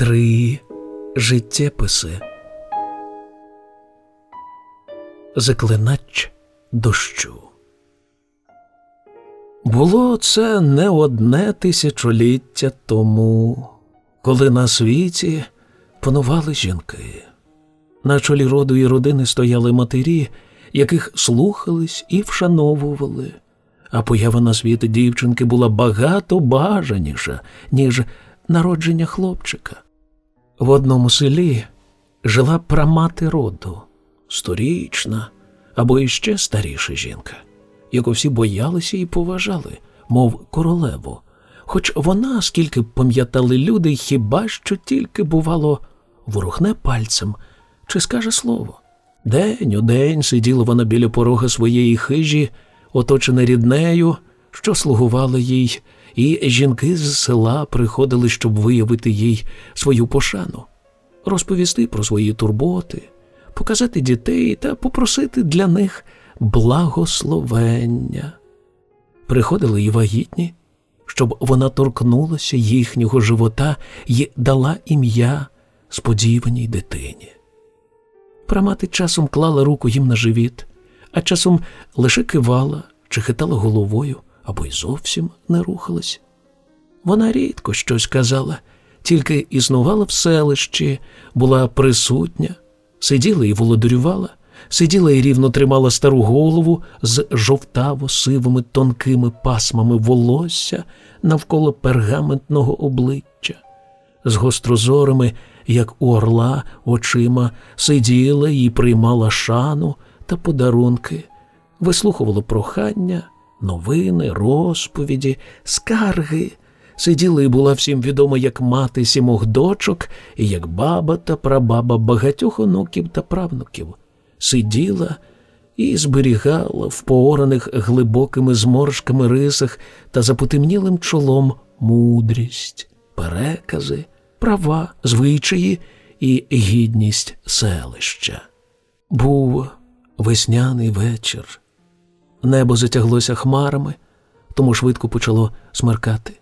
Три життєписи. Заклинач дощу. Було це не одне тисячоліття тому, коли на світі панували жінки. На чолі роду і родини стояли матері, яких слухались і вшановували, а поява на світ дівчинки була багато бажаніша, ніж народження хлопчика. В одному селі жила прамати роду, сторічна або іще старіша жінка, яку всі боялися і поважали, мов королеву. Хоч вона, скільки пам'ятали люди, хіба що тільки, бувало, ворухне пальцем чи скаже слово. День у день сиділа вона біля порога своєї хижі, оточена ріднею, що слугувала їй, і жінки з села приходили, щоб виявити їй свою пошану, розповісти про свої турботи, показати дітей та попросити для них благословення. Приходили і вагітні, щоб вона торкнулася їхнього живота і дала ім'я сподіваній дитині. Прамати часом клала руку їм на живіт, а часом лише кивала чи хитала головою або й зовсім не рухалась. Вона рідко щось казала, тільки існувала в селищі, була присутня, сиділа і володарювала, сиділа і рівно тримала стару голову з жовтаво сивими тонкими пасмами волосся навколо пергаментного обличчя, з гострозорими, як у орла, очима сиділа і приймала шану та подарунки, вислухувала прохання новини, розповіді, скарги. Сиділа і була всім відома як мати сімох дочок і як баба та прабаба багатьох онуків та правнуків. Сиділа і зберігала в поораних глибокими зморшками рисах та запотемнілим чолом мудрість, перекази, права, звичаї і гідність селища. Був весняний вечір. Небо затяглося хмарами, тому швидко почало смеркати.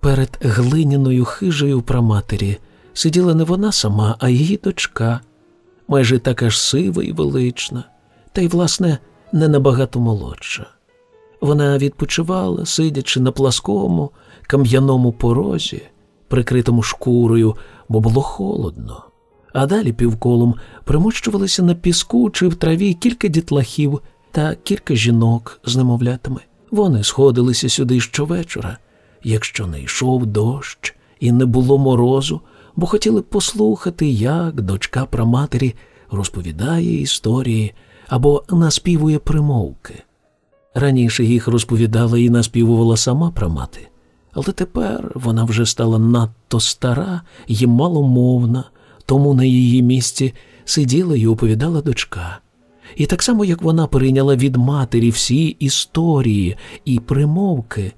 Перед глиняною хижею праматері сиділа не вона сама, а її дочка, майже така ж сива і велична, та й, власне, не набагато молодша. Вона відпочивала, сидячи на пласкому, кам'яному порозі, прикритому шкурою, бо було холодно, а далі півколом примощувалися на піску чи в траві кілька дітлахів та кілька жінок з немовлятами. Вони сходилися сюди щовечора, якщо не йшов дощ і не було морозу, бо хотіли послухати, як дочка праматері розповідає історії або наспівує примовки. Раніше їх розповідала і наспівувала сама прамати, але тепер вона вже стала надто стара і маломовна, тому на її місці сиділа і оповідала дочка. І так само, як вона перейняла від матері всі історії і примовки,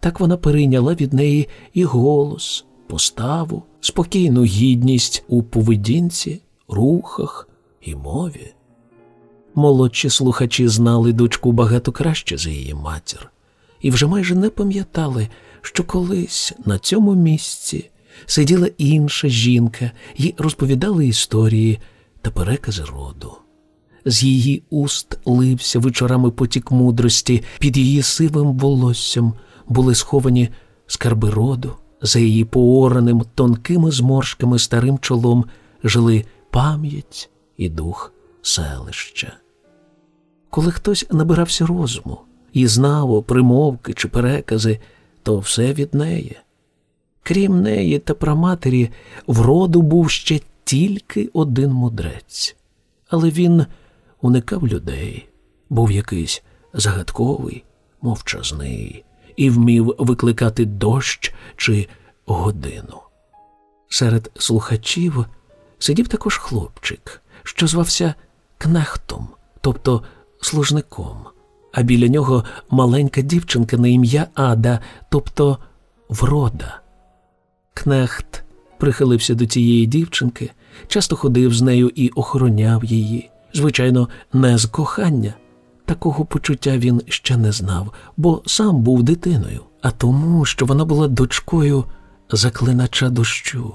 так вона перейняла від неї і голос, поставу, спокійну гідність у поведінці, рухах і мові. Молодші слухачі знали дочку багато краще за її матір, і вже майже не пам'ятали, що колись на цьому місці сиділа інша жінка і розповідала історії та перекази роду з її уст лився вечорами потік мудрості, під її сивим волоссям були сховані скарби роду, за її поораним тонкими зморшками старим чолом жили пам'ять і дух селища. Коли хтось набирався розуму і знав примовки чи перекази, то все від неї. Крім неї та праматері, в роду був ще тільки один мудрець, але він уникав людей, був якийсь загадковий, мовчазний і вмів викликати дощ чи годину. Серед слухачів сидів також хлопчик, що звався Кнехтом, тобто служником, а біля нього маленька дівчинка на ім'я Ада, тобто врода. Кнехт прихилився до цієї дівчинки, часто ходив з нею і охороняв її. Звичайно, не з кохання. Такого почуття він ще не знав, бо сам був дитиною, а тому, що вона була дочкою заклинача дощу.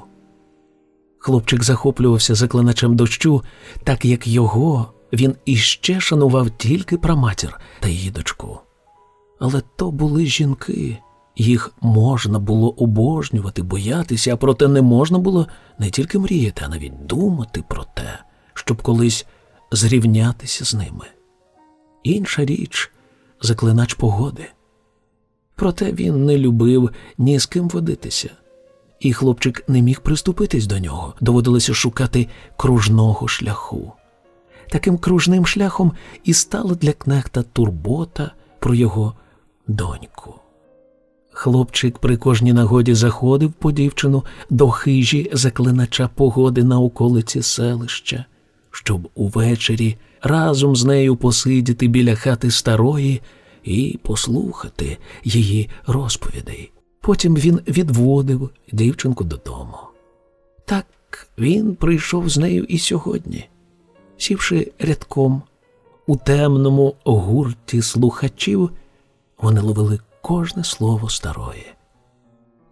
Хлопчик захоплювався заклиначем дощу, так як його він іще шанував тільки праматір та її дочку. Але то були жінки, їх можна було обожнювати, боятися, а проте не можна було не тільки мріяти, а навіть думати про те, щоб колись зрівнятися з ними. Інша річ заклинач погоди. Проте він не любив ні з ким водитися, і хлопчик не міг приступитись до нього, доводилося шукати кружного шляху. Таким кружним шляхом і стала для кнехта турбота про його доньку. Хлопчик при кожній нагоді заходив по дівчину до хижі заклинача погоди на околиці селища, щоб увечері разом з нею посидіти біля хати старої і послухати її розповідей. Потім він відводив дівчинку додому. Так він прийшов з нею і сьогодні, сівши рядком у темному гурті слухачів, вони ловили кожне слово старої.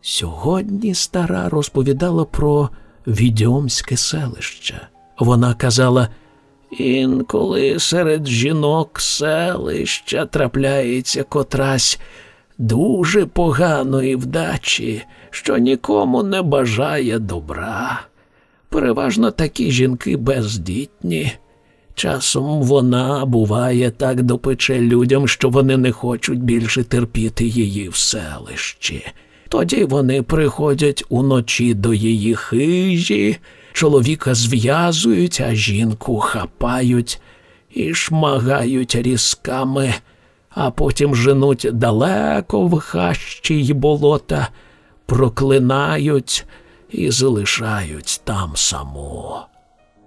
Сьогодні стара розповідала про відьомське селище. Вона казала, інколи серед жінок селища трапляється котрась дуже поганої вдачі, що нікому не бажає добра. Переважно такі жінки бездітні. Часом вона буває так допече людям, що вони не хочуть більше терпіти її в селищі. Тоді вони приходять уночі до її хижі, чоловіка зв'язують, а жінку хапають і шмагають різками, а потім женуть далеко в хащі й болота, проклинають і залишають там саму.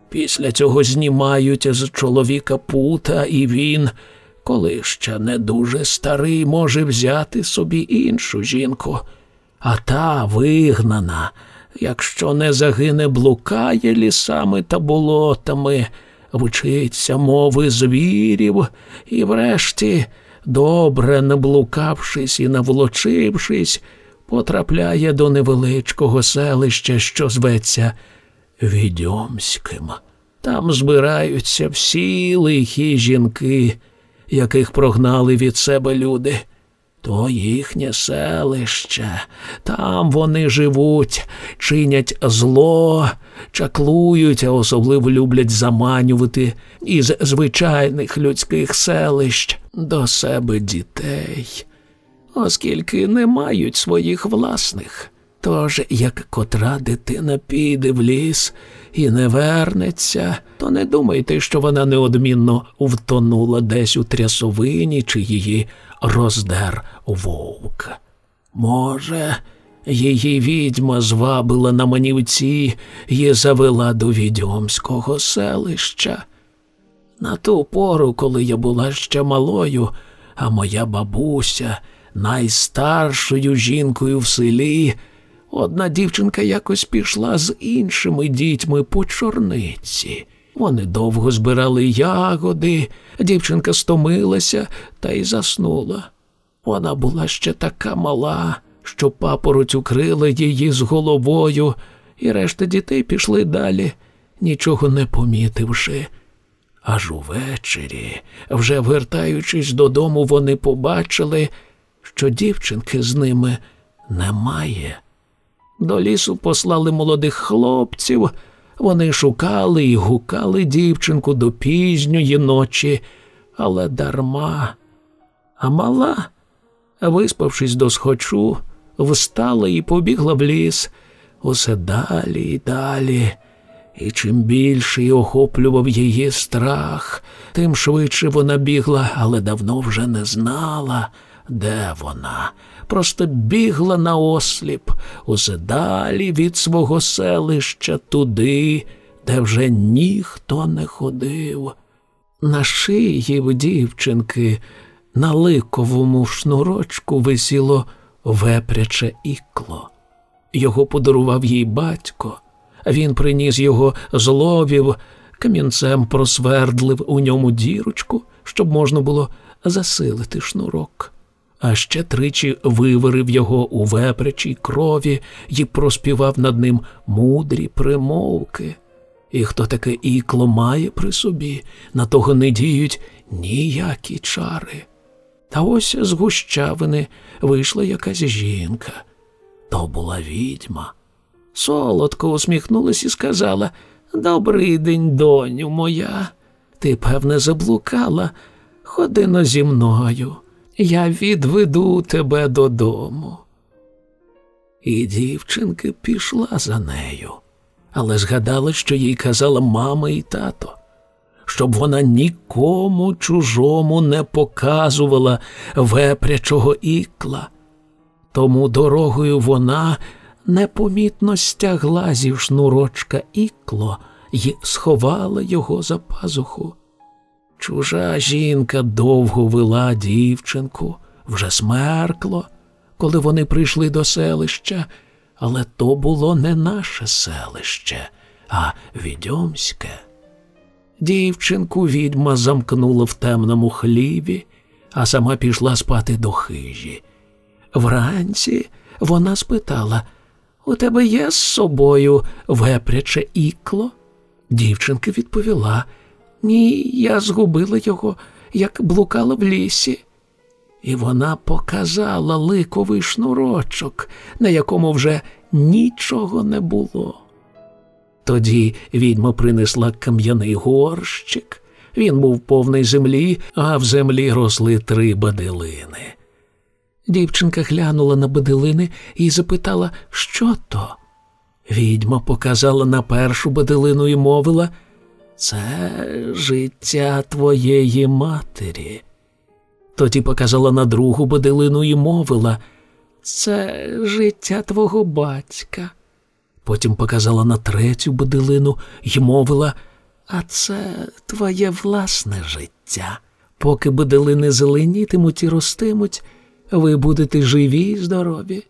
Після цього знімають з чоловіка пута, і він, коли ще не дуже старий, може взяти собі іншу жінку, а та вигнана, якщо не загине, блукає лісами та болотами, вчиться мови звірів, і врешті, добре не блукавшись і навлочившись, потрапляє до невеличкого селища, що зветься Відьомським. Там збираються всі лихі жінки, яких прогнали від себе люди. То їхнє селище, там вони живуть, чинять зло, чаклують, а особливо люблять заманювати із звичайних людських селищ до себе дітей, оскільки не мають своїх власних. Тож, як котра дитина піде в ліс і не вернеться, то не думайте, що вона неодмінно втонула десь у трясовині чи її роздер вовк. Може, її відьма звабила на манівці і завела до відьомського селища. На ту пору, коли я була ще малою, а моя бабуся, найстаршою жінкою в селі, Одна дівчинка якось пішла з іншими дітьми по чорниці. Вони довго збирали ягоди, дівчинка стомилася та й заснула. Вона була ще така мала, що папороть укрила її з головою, і решта дітей пішли далі, нічого не помітивши. Аж увечері, вже вертаючись додому, вони побачили, що дівчинки з ними немає. До лісу послали молодих хлопців, вони шукали і гукали дівчинку до пізньої ночі, але дарма. А мала, виспавшись до схочу, встала і побігла в ліс усе далі і далі. І чим більше охоплював її страх, тим швидше вона бігла, але давно вже не знала, де вона просто бігла на осліп, усе далі від свого селища туди, де вже ніхто не ходив. На шиї в дівчинки на ликовому шнурочку висіло вепряче ікло. Його подарував їй батько, він приніс його зловів, камінцем просвердлив у ньому дірочку, щоб можна було засилити шнурок а ще тричі виварив його у вепрячій крові і проспівав над ним мудрі примовки. І хто таке ікло має при собі, на того не діють ніякі чари. Та ось з гущавини вийшла якась жінка. То була відьма. Солодко усміхнулась і сказала Добрий день, доню моя. Ти, певне, заблукала. Ходи но зі мною, я відведу тебе додому. І дівчинка пішла за нею, але згадала, що їй казала мама і тато, щоб вона нікому чужому не показувала вепрячого ікла. Тому дорогою вона непомітно стягла зі шнурочка ікло і сховала його за пазуху. Чужа жінка довго вела дівчинку, вже смеркло, коли вони прийшли до селища, але то було не наше селище, а відьомське. Дівчинку відьма замкнула в темному хліві, а сама пішла спати до хижі. Вранці вона спитала У тебе є з собою вепряче ікло? Дівчинка відповіла Ні, я згубила його, як блукала в лісі. І вона показала ликовий шнурочок, на якому вже нічого не було. Тоді відьма принесла кам'яний горщик. Він був повний землі, а в землі росли три баделини. Дівчинка глянула на баделини і запитала, що то. Відьма показала на першу баделину і мовила це життя твоєї матері. Тоді показала на другу баделину і мовила це життя твого батька. Потім показала на третю баделину і мовила, а це твоє власне життя. Поки баделини зеленітимуть і ростимуть, ви будете живі й здорові.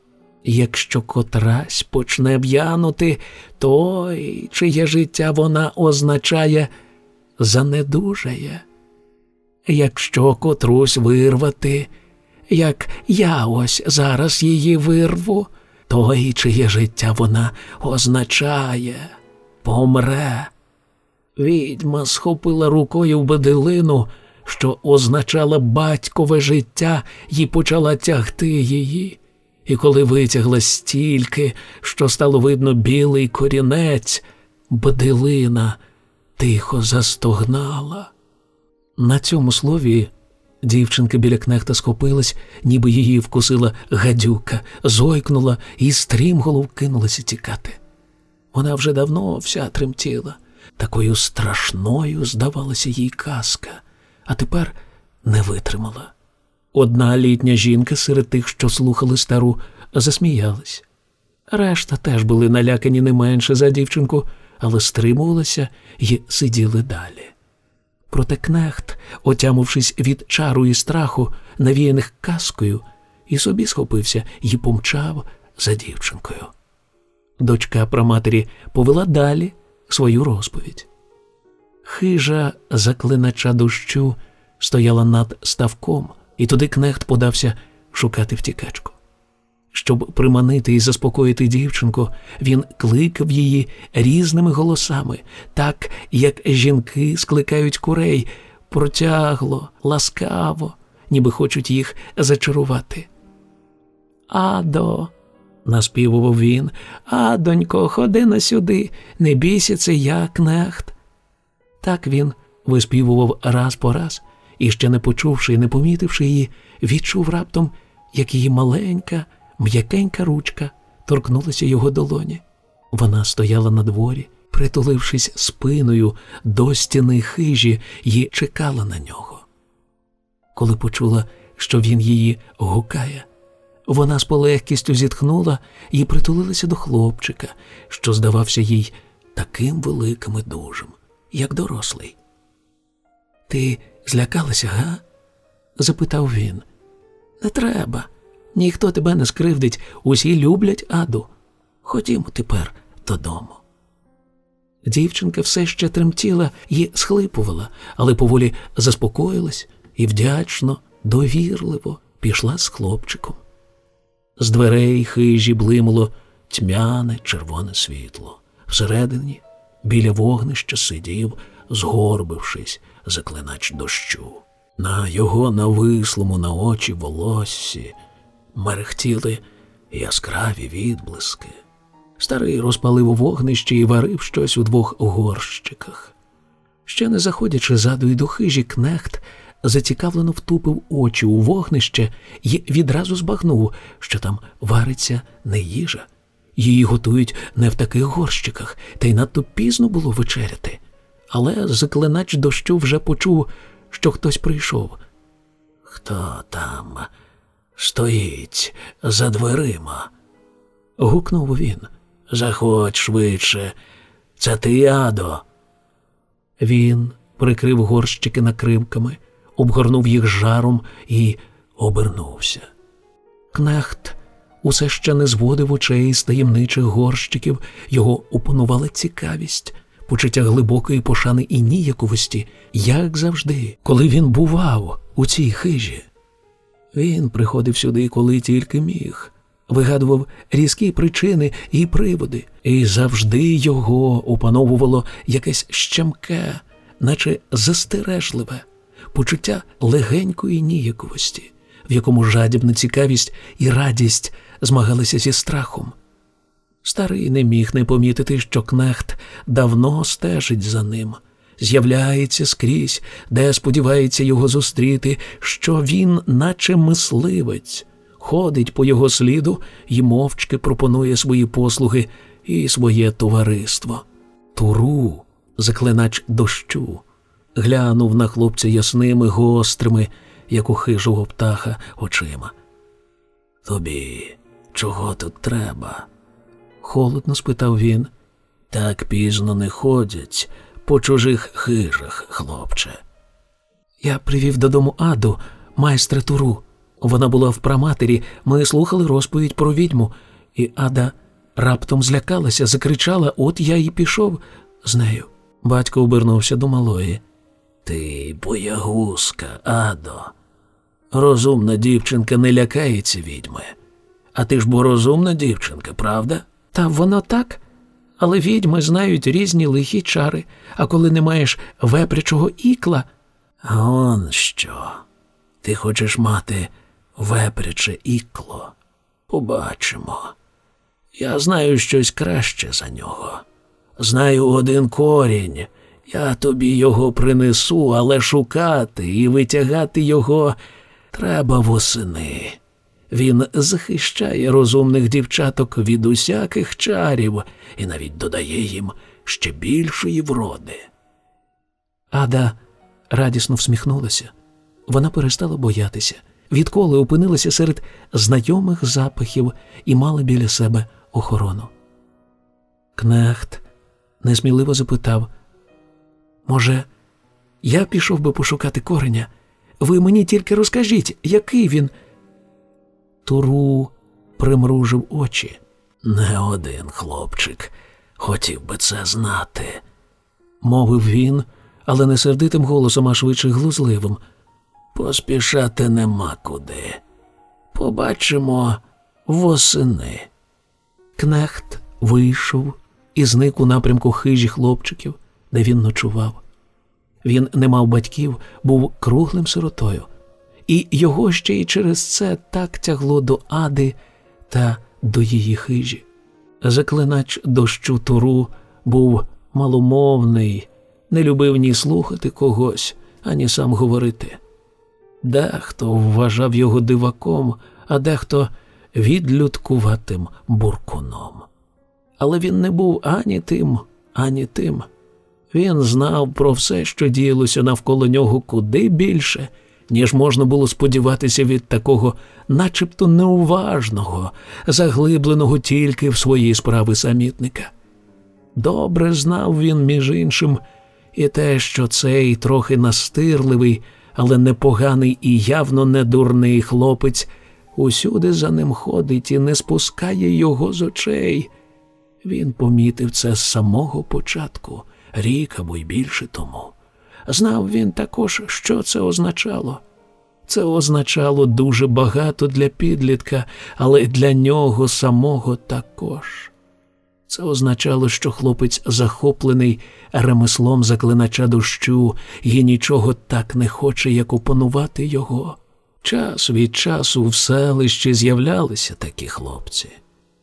Якщо котрась почне в'янути, то чиє життя вона означає занедужає. Якщо котрусь вирвати, як я ось зараз її вирву, то і чиє життя вона означає, помре. Відьма схопила рукою баделину, що означала батькове життя, і почала тягти її. І коли витягла стільки, що стало видно білий корінець, баделина тихо застогнала. На цьому слові дівчинка біля кнехта схопилась, ніби її вкусила гадюка, зойкнула і стрімголов кинулася тікати. Вона вже давно вся тремтіла, такою страшною здавалася їй казка, а тепер не витримала. Одна літня жінка серед тих, що слухали стару, засміялась. Решта теж були налякані не менше за дівчинку, але стримувалися і сиділи далі. Проте кнехт, отямившись від чару і страху, навіяних казкою, і собі схопився і помчав за дівчинкою. Дочка праматері повела далі свою розповідь. Хижа заклинача дощу стояла над ставком, і туди кнехт подався шукати втікачку. Щоб приманити і заспокоїти дівчинку, він кликав її різними голосами, так як жінки скликають курей, протягло, ласкаво, ніби хочуть їх зачарувати. Адо, наспівував він, Адонько, ходи на сюди, не бійся, це я, кнехт. Так він виспівував раз по раз, і ще не почувши і не помітивши її, відчув раптом, як її маленька. М'якенька ручка торкнулася його долоні. Вона стояла на дворі, притулившись спиною до стіни хижі і чекала на нього. Коли почула, що він її гукає, вона з полегкістю зітхнула і притулилася до хлопчика, що здавався їй таким великим і дужим, як дорослий. Ти злякалася, га? запитав він. Не треба. Ніхто тебе не скривдить, усі люблять аду. Ходімо тепер додому. Дівчинка все ще тремтіла і схлипувала, але поволі заспокоїлась і вдячно, довірливо пішла з хлопчиком. З дверей хижі блимало тьмяне червоне світло. Всередині, біля вогнища, сидів, згорбившись, заклинач дощу. На його навислому на очі волоссі мерехтіли яскраві відблиски. Старий розпалив у вогнище і варив щось у двох горщиках. Ще не заходячи заду й до хижі, кнехт зацікавлено втупив очі у вогнище і відразу збагнув, що там вариться не їжа. Її готують не в таких горщиках, та й надто пізно було вечеряти. Але заклинач дощу вже почув, що хтось прийшов. Хто там стоїть за дверима? гукнув він. Заходь швидше. Це ти, Адо. Він прикрив горщики накривками, обгорнув їх жаром і обернувся. Кнехт усе ще не зводив очей з таємничих горщиків, його опанувала цікавість, почуття глибокої пошани і ніяковості, як завжди, коли він бував у цій хижі. Він приходив сюди, коли тільки міг, вигадував різкі причини і приводи, і завжди його опановувало якесь щемке, наче застережливе, почуття легенької ніяковості, в якому жадібна цікавість і радість змагалися зі страхом. Старий не міг не помітити, що кнехт давно стежить за ним, з'являється скрізь, де сподівається його зустріти, що він, наче мисливець, ходить по його сліду і мовчки пропонує свої послуги і своє товариство. Туру, заклинач дощу, глянув на хлопця ясними, гострими, як у хижого птаха, очима. Тобі чого тут треба? Холодно спитав він. Так пізно не ходять по чужих хижах, хлопче. Я привів додому Аду, майстра Туру. Вона була в праматері, ми слухали розповідь про відьму, і Ада раптом злякалася, закричала, от я і пішов з нею. Батько обернувся до малої. Ти боягузка, Адо. Розумна дівчинка не лякається відьми. А ти ж бо розумна дівчинка, правда? Та воно так. Але відьми знають різні лихі чари, а коли не маєш вепрячого ікла. Он що? Ти хочеш мати вепряче ікло? Побачимо. Я знаю щось краще за нього. Знаю один корінь. Я тобі його принесу, але шукати і витягати його треба восени. Він захищає розумних дівчаток від усяких чарів і навіть додає їм ще більшої вроди. Ада радісно всміхнулася. Вона перестала боятися, відколи опинилася серед знайомих запахів і мала біля себе охорону. Кнехт несміливо запитав Може, я пішов би пошукати кореня? Ви мені тільки розкажіть, який він. Туру примружив очі. Не один хлопчик хотів би це знати, мовив він, але не сердитим голосом, а швидше глузливим. Поспішати нема куди. Побачимо восени. Кнехт вийшов і зник у напрямку хижі хлопчиків, де він ночував. Він не мав батьків, був круглим сиротою і його ще й через це так тягло до Ади та до її хижі. Заклинач дощу туру був маломовний, не любив ні слухати когось, ані сам говорити. Дехто вважав його диваком, а дехто відлюдкуватим буркуном. Але він не був ані тим, ані тим. Він знав про все, що діялося навколо нього куди більше, ніж можна було сподіватися від такого, начебто неуважного, заглибленого тільки в свої справи самітника. Добре знав він, між іншим, і те, що цей трохи настирливий, але непоганий і явно не дурний хлопець усюди за ним ходить і не спускає його з очей. Він помітив це з самого початку, рік або й більше тому. Знав він також, що це означало. Це означало дуже багато для підлітка, але для нього самого також. Це означало, що хлопець захоплений ремеслом заклинача дощу і нічого так не хоче, як опанувати його. Час від часу в селищі з'являлися такі хлопці.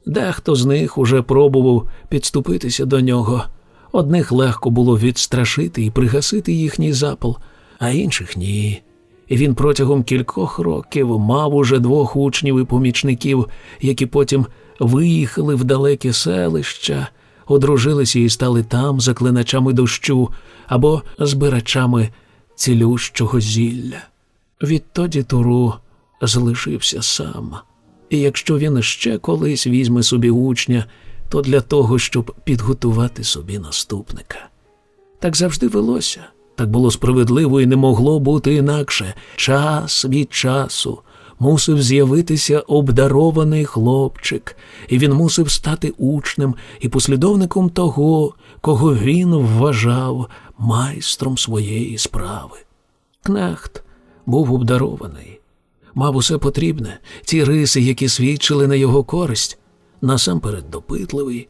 Дехто з них уже пробував підступитися до нього. Одних легко було відстрашити і пригасити їхній запал, а інших ні. І він протягом кількох років мав уже двох учнів і помічників, які потім виїхали в далекі селища, одружилися і стали там заклиначами дощу або збирачами цілющого зілля. Відтоді Туру залишився сам, і якщо він ще колись візьме собі учня, то для того, щоб підготувати собі наступника. Так завжди велося, так було справедливо і не могло бути інакше. Час від часу мусив з'явитися обдарований хлопчик, і він мусив стати учнем і послідовником того, кого він вважав майстром своєї справи. Кнехт був обдарований, мав усе потрібне, ті риси, які свідчили на його користь, насамперед допитливий,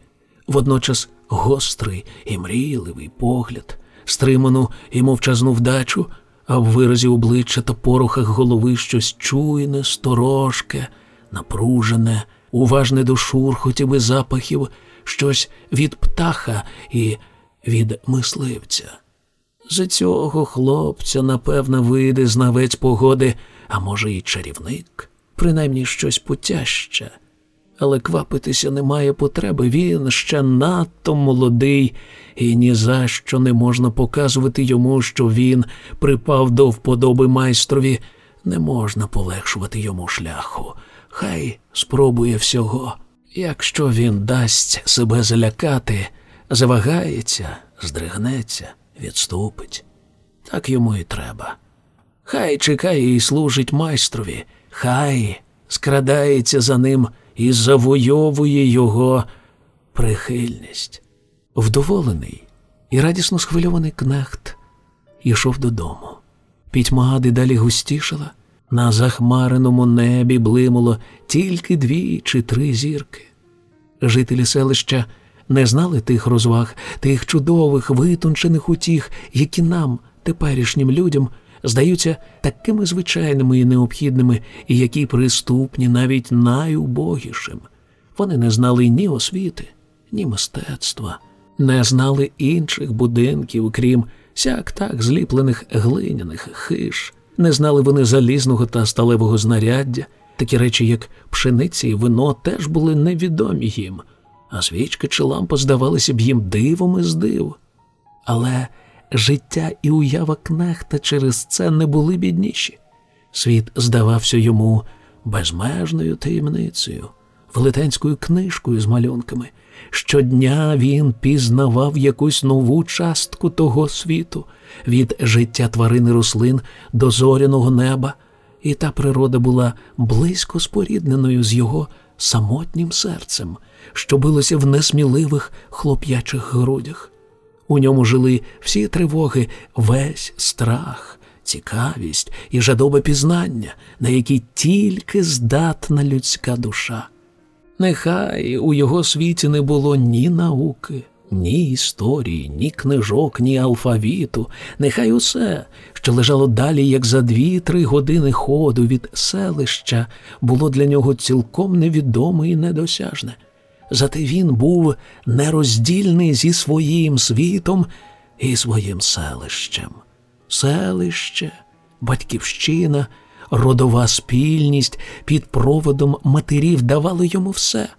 водночас гострий і мрійливий погляд, стриману і мовчазну вдачу, а в виразі обличчя та порухах голови щось чуйне, сторожке, напружене, уважне до шурхотів і запахів, щось від птаха і від мисливця. За цього хлопця, напевно, вийде знавець погоди, а може, і чарівник, принаймні щось путяще. Але квапитися немає потреби, він ще надто молодий, і ні за що не можна показувати йому, що він припав до вподоби майстрові, не можна полегшувати йому шляху. Хай спробує всього. Якщо він дасть себе залякати, завагається, здригнеться відступить. Так йому і треба. Хай чекає і служить майстрові, хай скрадається за ним і завойовує його прихильність. Вдоволений і радісно схвильований кнехт ішов додому. Пітьма дедалі густішала, на захмареному небі блимуло тільки дві чи три зірки. Жителі селища не знали тих розваг, тих чудових, витончених утіх, які нам, теперішнім людям, здаються такими звичайними і необхідними, і які приступні навіть найубогішим. Вони не знали ні освіти, ні мистецтва, не знали інших будинків, крім сяк так зліплених глиняних хиш, не знали вони залізного та сталевого знаряддя. Такі речі, як пшениці і вино, теж були невідомі їм а свічки чи лампа здавалися б їм дивом із див. Але життя і уява кнехта через це не були бідніші. Світ здавався йому безмежною таємницею, велетенською книжкою з малюнками. Щодня він пізнавав якусь нову частку того світу, від життя тварин і рослин до зоряного неба, і та природа була близько спорідненою з його самотнім серцем, що билося в несміливих хлоп'ячих грудях. У ньому жили всі тривоги, весь страх, цікавість і жадоба пізнання, на які тільки здатна людська душа. Нехай у його світі не було ні науки, ні історії, ні книжок, ні алфавіту, нехай усе, що лежало далі, як за дві-три години ходу від селища, було для нього цілком невідоме і недосяжне. Зате він був нероздільний зі своїм світом і своїм селищем. Селище, батьківщина, родова спільність під проводом матерів давали йому все,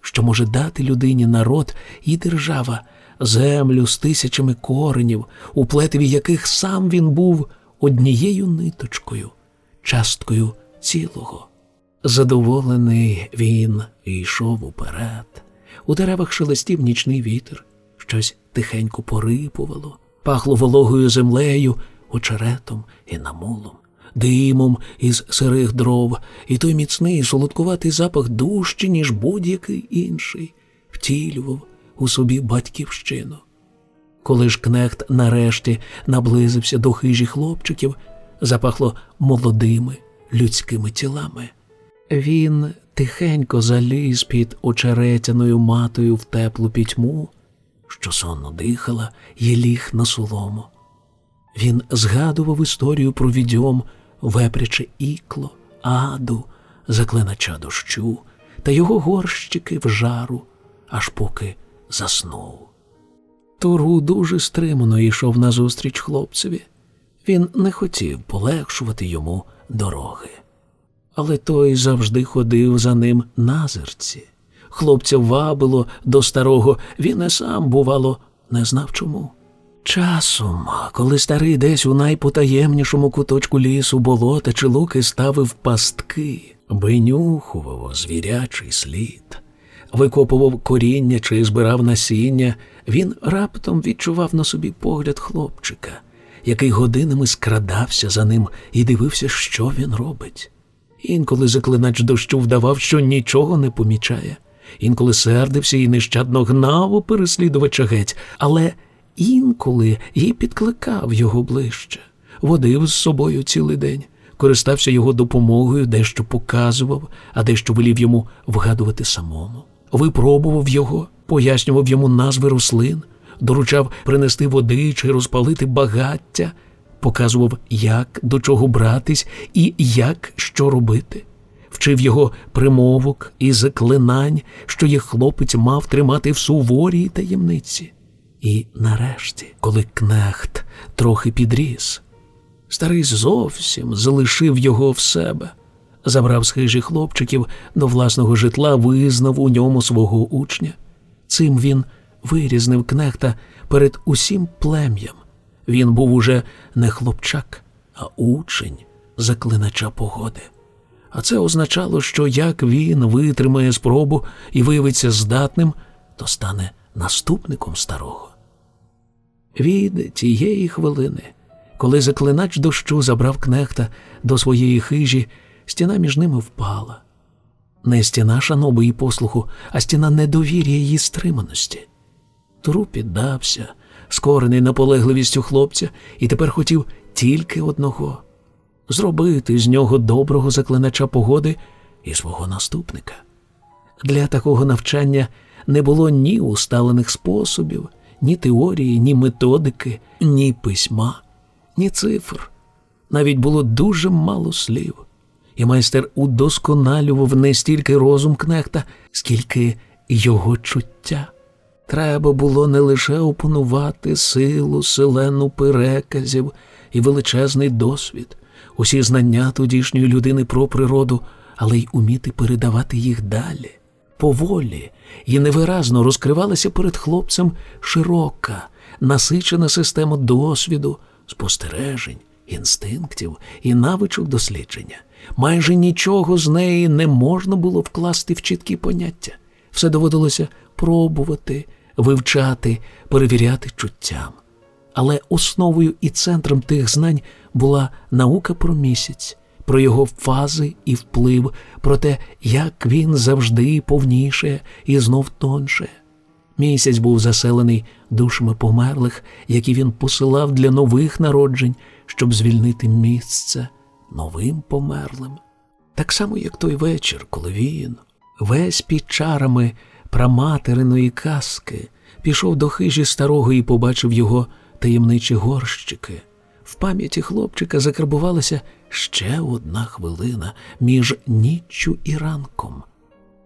що може дати людині народ і держава, землю з тисячами коренів, у плетеві яких сам він був однією ниточкою, часткою цілого. Задоволений він йшов уперед. У деревах шелестів нічний вітер, щось тихенько порипувало, пахло вологою землею, очеретом і намулом, димом із сирих дров, і той міцний солодкуватий запах дужче, ніж будь-який інший, втілював у собі батьківщину. Коли ж кнехт нарешті наблизився до хижі хлопчиків, запахло молодими людськими тілами. Він тихенько заліз під очеретяною матою в теплу пітьму, що сонно дихала і ліг на солому. Він згадував історію про відьом, вепряче ікло, аду, заклинача дощу та його горщики в жару, аж поки заснув. Тургу дуже стримано йшов назустріч хлопцеві. Він не хотів полегшувати йому дороги. Але той завжди ходив за ним на зерці. Хлопця вабило до старого, він і сам, бувало, не знав чому. Часом, коли старий десь у найпотаємнішому куточку лісу болота чи луки ставив пастки, винюхував звірячий слід, викопував коріння чи збирав насіння, він раптом відчував на собі погляд хлопчика, який годинами скрадався за ним і дивився, що він робить. Інколи заклинач дощу вдавав, що нічого не помічає, інколи сердився і нещадно гнав у переслідувача геть, але інколи і підкликав його ближче, водив з собою цілий день, користався його допомогою, дещо показував, а дещо велів йому вгадувати самому, випробував його, пояснював йому назви рослин, доручав принести води чи розпалити багаття, показував, як до чого братись і як що робити. Вчив його примовок і заклинань, що їх хлопець мав тримати в суворій таємниці. І нарешті, коли кнехт трохи підріс, старий зовсім залишив його в себе, забрав з хижі хлопчиків до власного житла, визнав у ньому свого учня. Цим він вирізнив кнехта перед усім плем'ям. Він був уже не хлопчак, а учень заклинача погоди. А це означало, що як він витримає спробу і виявиться здатним, то стане наступником старого. Від тієї хвилини, коли заклинач дощу забрав кнехта до своєї хижі, стіна між ними впала. Не стіна шаноби і послуху, а стіна недовір'я її стриманості. Туру піддався, скорений наполегливістю хлопця, і тепер хотів тільки одного зробити з нього доброго заклинача погоди і свого наступника. Для такого навчання не було ні усталених способів, ні теорії, ні методики, ні письма, ні цифр. Навіть було дуже мало слів, і майстер удосконалював не стільки розум кнехта, скільки його чуття. Треба було не лише опанувати силу, селену переказів і величезний досвід, усі знання тодішньої людини про природу, але й уміти передавати їх далі. Поволі і невиразно розкривалася перед хлопцем широка, насичена система досвіду, спостережень, інстинктів і навичок дослідження. Майже нічого з неї не можна було вкласти в чіткі поняття. Все доводилося пробувати, вивчати, перевіряти чуттям. Але основою і центром тих знань була наука про місяць, про його фази і вплив, про те, як він завжди повніше і знов тонше. Місяць був заселений душами померлих, які він посилав для нових народжень, щоб звільнити місце новим померлим. Так само, як той вечір, коли він, весь під чарами праматериної казки, пішов до хижі старого і побачив його таємничі горщики. В пам'яті хлопчика закарбувалася ще одна хвилина між ніччю і ранком.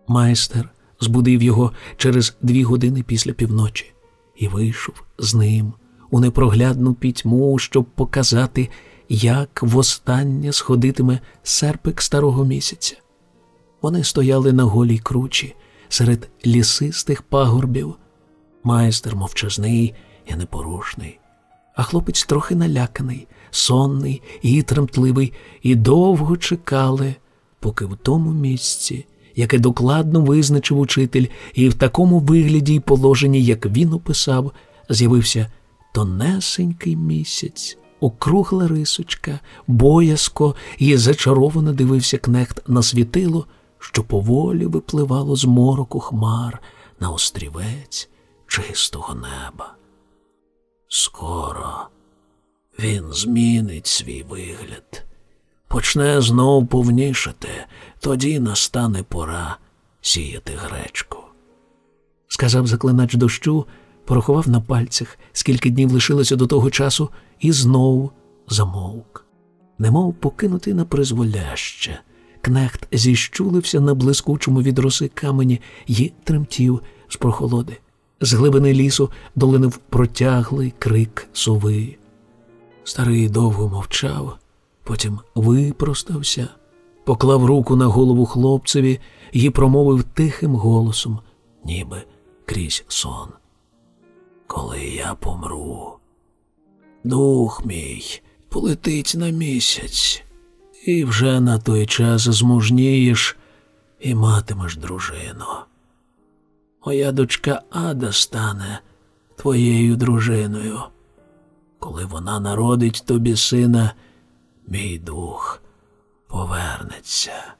Майстер збудив його через дві години після півночі і вийшов з ним у непроглядну пітьму, щоб показати, як востаннє сходитиме серпик старого місяця. Вони стояли на голій кручі серед лісистих пагорбів. Майстер мовчазний і непорушний а хлопець трохи наляканий, сонний і тремтливий, і довго чекали, поки в тому місці, яке докладно визначив учитель, і в такому вигляді й положенні, як він описав, з'явився тонесенький місяць. Округла рисочка, боязко і зачаровано дивився кнехт на світило, що поволі випливало з мороку хмар на острівець чистого неба. Скоро він змінить свій вигляд, почне знов повнішати, тоді настане пора сіяти гречку. Сказав заклинач дощу, порахував на пальцях, скільки днів лишилося до того часу, і знову замовк. Немов покинутий на призволяще. Кнехт зіщулився на блискучому від роси камені й тремтів з прохолоди. З глибини лісу долинив протяглий крик сови. Старий довго мовчав, потім випростався, поклав руку на голову хлопцеві і промовив тихим голосом, ніби крізь сон. Коли я помру, дух мій полетить на місяць, і вже на той час змужнієш і матимеш дружину. Моя дочка Ада стане твоєю дружиною. Коли вона народить тобі сина, мій дух повернеться.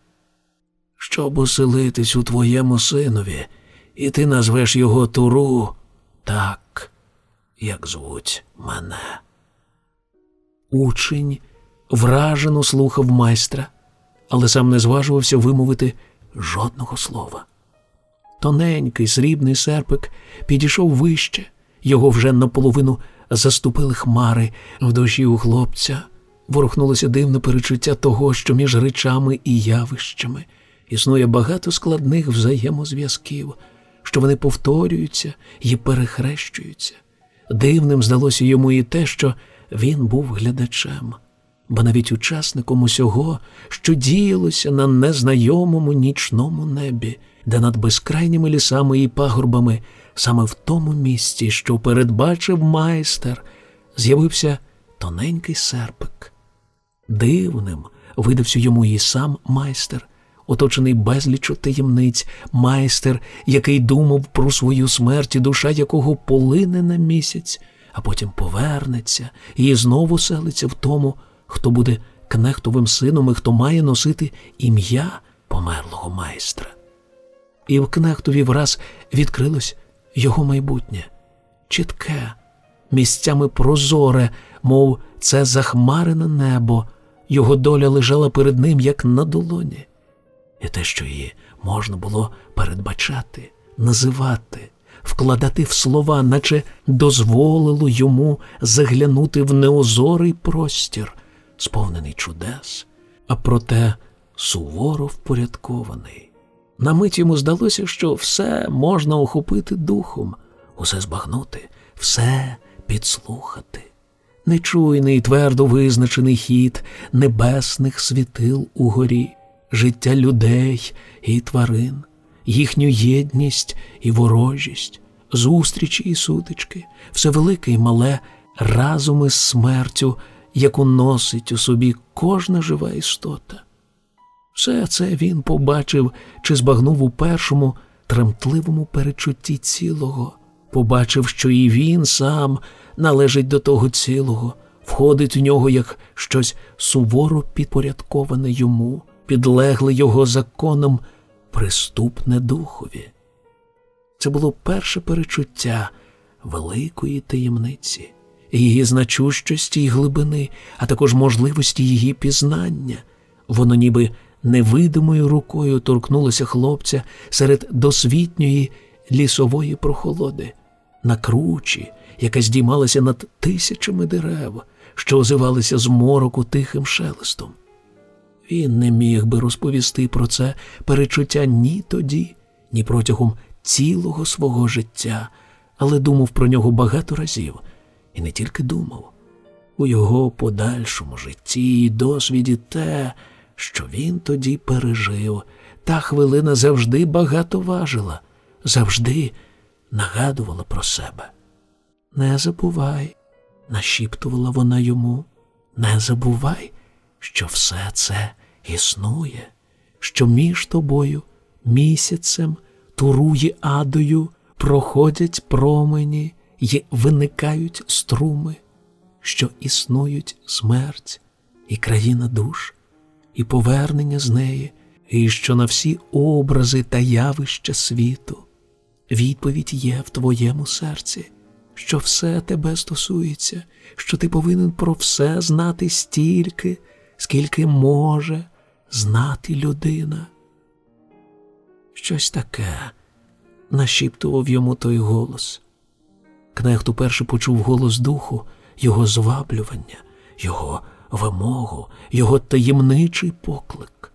Щоб оселитись у твоєму синові, і ти назвеш його Туру так, як звуть мене. Учень вражено слухав майстра, але сам не зважувався вимовити жодного слова. Тоненький срібний серпик підійшов вище, його вже наполовину заступили хмари в душі у хлопця. Ворухнулося дивне перечуття того, що між речами і явищами існує багато складних взаємозв'язків, що вони повторюються і перехрещуються. Дивним здалося йому і те, що він був глядачем, бо навіть учасником усього, що діялося на незнайомому нічному небі, де над безкрайніми лісами і пагорбами, саме в тому місці, що передбачив майстер, з'явився тоненький серпик. Дивним видався йому і сам майстер, оточений безлічу таємниць, майстер, який думав про свою смерть, душа якого полине на місяць, а потім повернеться і знову селиться в тому, хто буде кнехтовим сином і хто має носити ім'я померлого майстра. І в кнехтові враз відкрилось його майбутнє, чітке, місцями прозоре, мов це захмарене небо, його доля лежала перед ним, як на долоні, і те, що її можна було передбачати, називати, вкладати в слова, наче дозволило йому заглянути в неозорий простір, сповнений чудес, а проте суворо впорядкований. На мить йому здалося, що все можна охопити духом, усе збагнути, все підслухати. Нечуйний, твердо визначений хід небесних світил угорі, життя людей і тварин, їхню єдність і ворожість, зустрічі і сутички, все велике і мале разом із смертю, яку носить у собі кожна жива істота. Все це він побачив чи збагнув у першому тремтливому перечутті цілого, побачив, що і він сам належить до того цілого, входить в нього як щось суворо підпорядковане йому, підлегле його законам, приступне духові. Це було перше перечуття великої таємниці, її значущості й глибини, а також можливості її пізнання. Воно ніби невидимою рукою торкнулося хлопця серед досвітньої лісової прохолоди, на кручі, яка здіймалася над тисячами дерев, що озивалися з мороку тихим шелестом. Він не міг би розповісти про це перечуття ні тоді, ні протягом цілого свого життя, але думав про нього багато разів і не тільки думав. У його подальшому житті і досвіді те, що він тоді пережив, та хвилина завжди багато важила, завжди нагадувала про себе. Не забувай, нашіптувала вона йому, не забувай, що все це існує, що між тобою місяцем, турує адою, проходять промені й виникають струми, що існують смерть і країна душ і повернення з неї, і що на всі образи та явища світу. Відповідь є в твоєму серці, що все тебе стосується, що ти повинен про все знати стільки, скільки може знати людина. Щось таке нашіптував йому той голос. Кнехт уперше почув голос духу, його зваблювання, його вимогу, його таємничий поклик.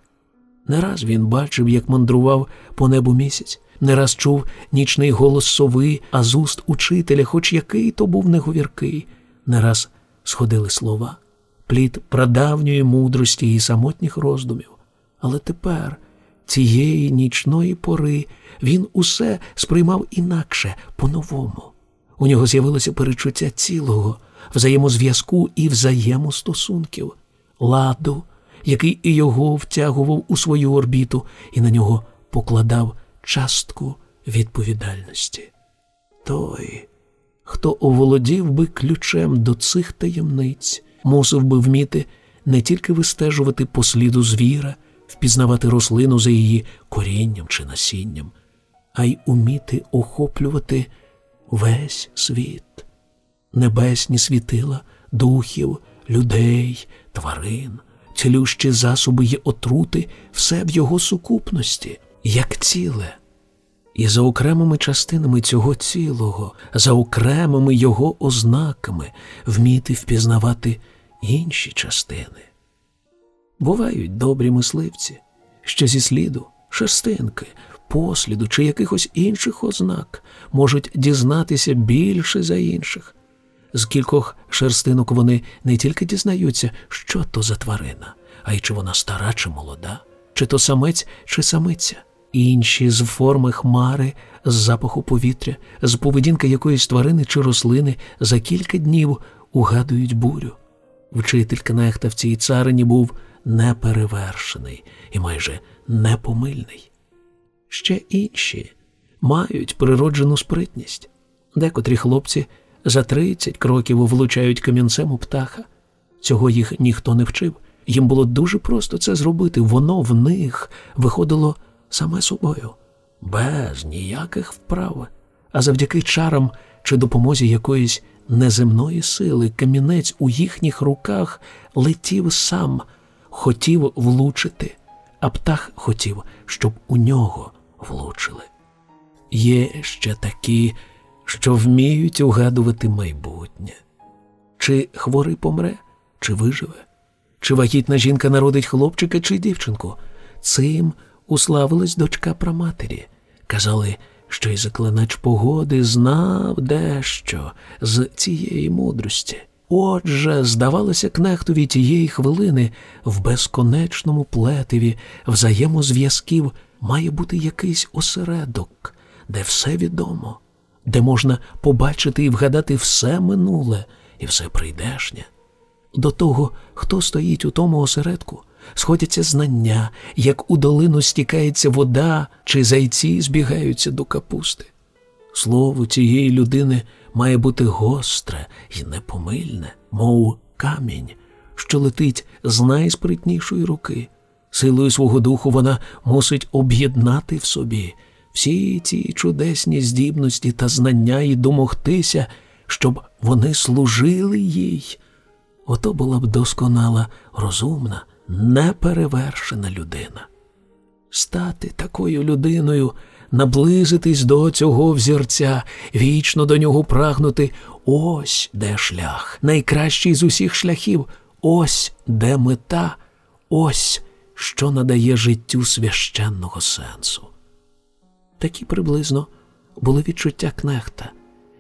Не раз він бачив, як мандрував по небу місяць, не раз чув нічний голос сови, а з уст учителя, хоч який то був неговіркий, не раз сходили слова, плід прадавньої мудрості і самотніх роздумів. Але тепер, цієї нічної пори, він усе сприймав інакше, по-новому. У нього з'явилося перечуття цілого, взаємозв'язку і взаємостосунків, ладу, який і його втягував у свою орбіту і на нього покладав частку відповідальності. Той, хто оволодів би ключем до цих таємниць, мусив би вміти не тільки вистежувати по сліду звіра, впізнавати рослину за її корінням чи насінням, а й уміти охоплювати весь світ, небесні світила, духів, людей, тварин, цілющі засоби й отрути, все в його сукупності, як ціле. І за окремими частинами цього цілого, за окремими його ознаками вміти впізнавати інші частини. Бувають добрі мисливці, що зі сліду, шерстинки, посліду чи якихось інших ознак можуть дізнатися більше за інших. З кількох шерстинок вони не тільки дізнаються, що то за тварина, а й чи вона стара чи молода, чи то самець, чи самиця. Інші з форми хмари, з запаху повітря, з поведінки якоїсь тварини чи рослини за кілька днів угадують бурю. Вчитель кнехта в цій царині був неперевершений і майже непомильний. Ще інші мають природжену спритність. Декотрі хлопці за тридцять кроків влучають камінцем у птаха. Цього їх ніхто не вчив. Їм було дуже просто це зробити. Воно в них виходило саме собою, без ніяких вправ. А завдяки чарам чи допомозі якоїсь неземної сили камінець у їхніх руках летів сам, хотів влучити, а птах хотів, щоб у нього влучили. Є ще такі, що вміють угадувати майбутнє. Чи хворий помре, чи виживе, чи вагітна жінка народить хлопчика чи дівчинку. Цим уславилась дочка праматері. Казали, що й заклинач погоди знав дещо з цієї мудрості. Отже, здавалося, кнехтові тієї хвилини в безконечному плетиві взаємозв'язків має бути якийсь осередок, де все відомо, де можна побачити і вгадати все минуле і все прийдешнє. До того, хто стоїть у тому осередку, сходяться знання, як у долину стікається вода, чи зайці збігаються до капусти. Слово цієї людини має бути гостре і непомильне, мов камінь, що летить з найспритнішої руки. Силою свого духу вона мусить об'єднати в собі всі ці чудесні здібності та знання і домогтися, щоб вони служили їй. Ото була б досконала, розумна, неперевершена людина. Стати такою людиною, наблизитись до цього взірця, вічно до нього прагнути ось де шлях, найкращий з усіх шляхів, ось де мета, ось що надає життю священного сенсу. Такі приблизно були відчуття кнехта,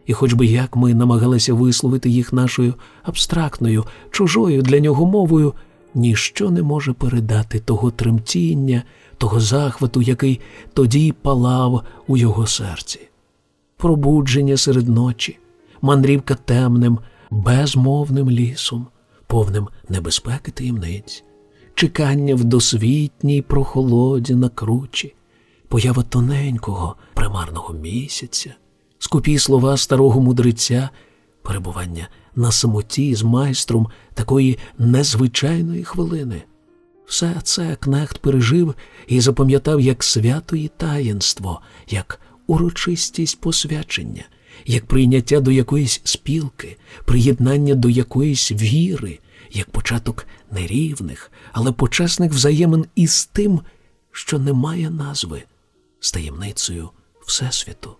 і хоч би як ми намагалися висловити їх нашою абстрактною, чужою для нього мовою, ніщо не може передати того тремтіння, того захвату, який тоді палав у його серці. Пробудження серед ночі, мандрівка темним, безмовним лісом, повним небезпеки таємниць, чекання в досвітній прохолоді на кручі, поява тоненького, примарного місяця, скупі слова старого мудреця, перебування на самоті з майстром такої незвичайної хвилини. Все це кнехт пережив і запам'ятав як свято і таїнство, як урочистість посвячення, як прийняття до якоїсь спілки, приєднання до якоїсь віри, як початок нерівних, але почесних взаємин із тим, що не має назви, з таємницею Всесвіту.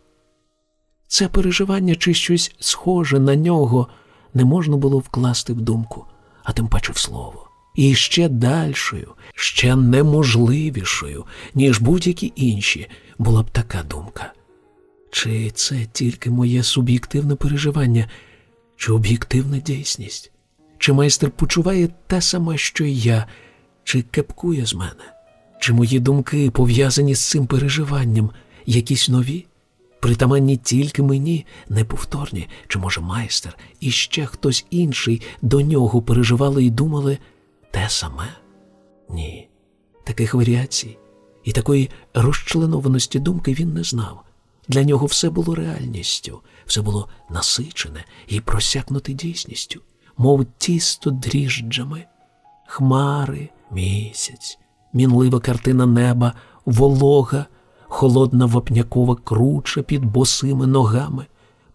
Це переживання чи щось схоже на нього не можна було вкласти в думку, а тим паче в слово. І ще дальшою, ще неможливішою, ніж будь-які інші, була б така думка. Чи це тільки моє суб'єктивне переживання, чи об'єктивна дійсність? Чи майстер почуває те саме, що й я, чи кепкує з мене? Чи мої думки пов'язані з цим переживанням, якісь нові? Притаманні тільки мені, неповторні, чи, може, майстер, і ще хтось інший до нього переживали і думали те саме? Ні, таких варіацій і такої розчленованості думки він не знав. Для нього все було реальністю, все було насичене і просякнуте дійсністю, мов тісто дріжджами, хмари, місяць, мінлива картина неба, волога, холодна вапнякова круча під босими ногами,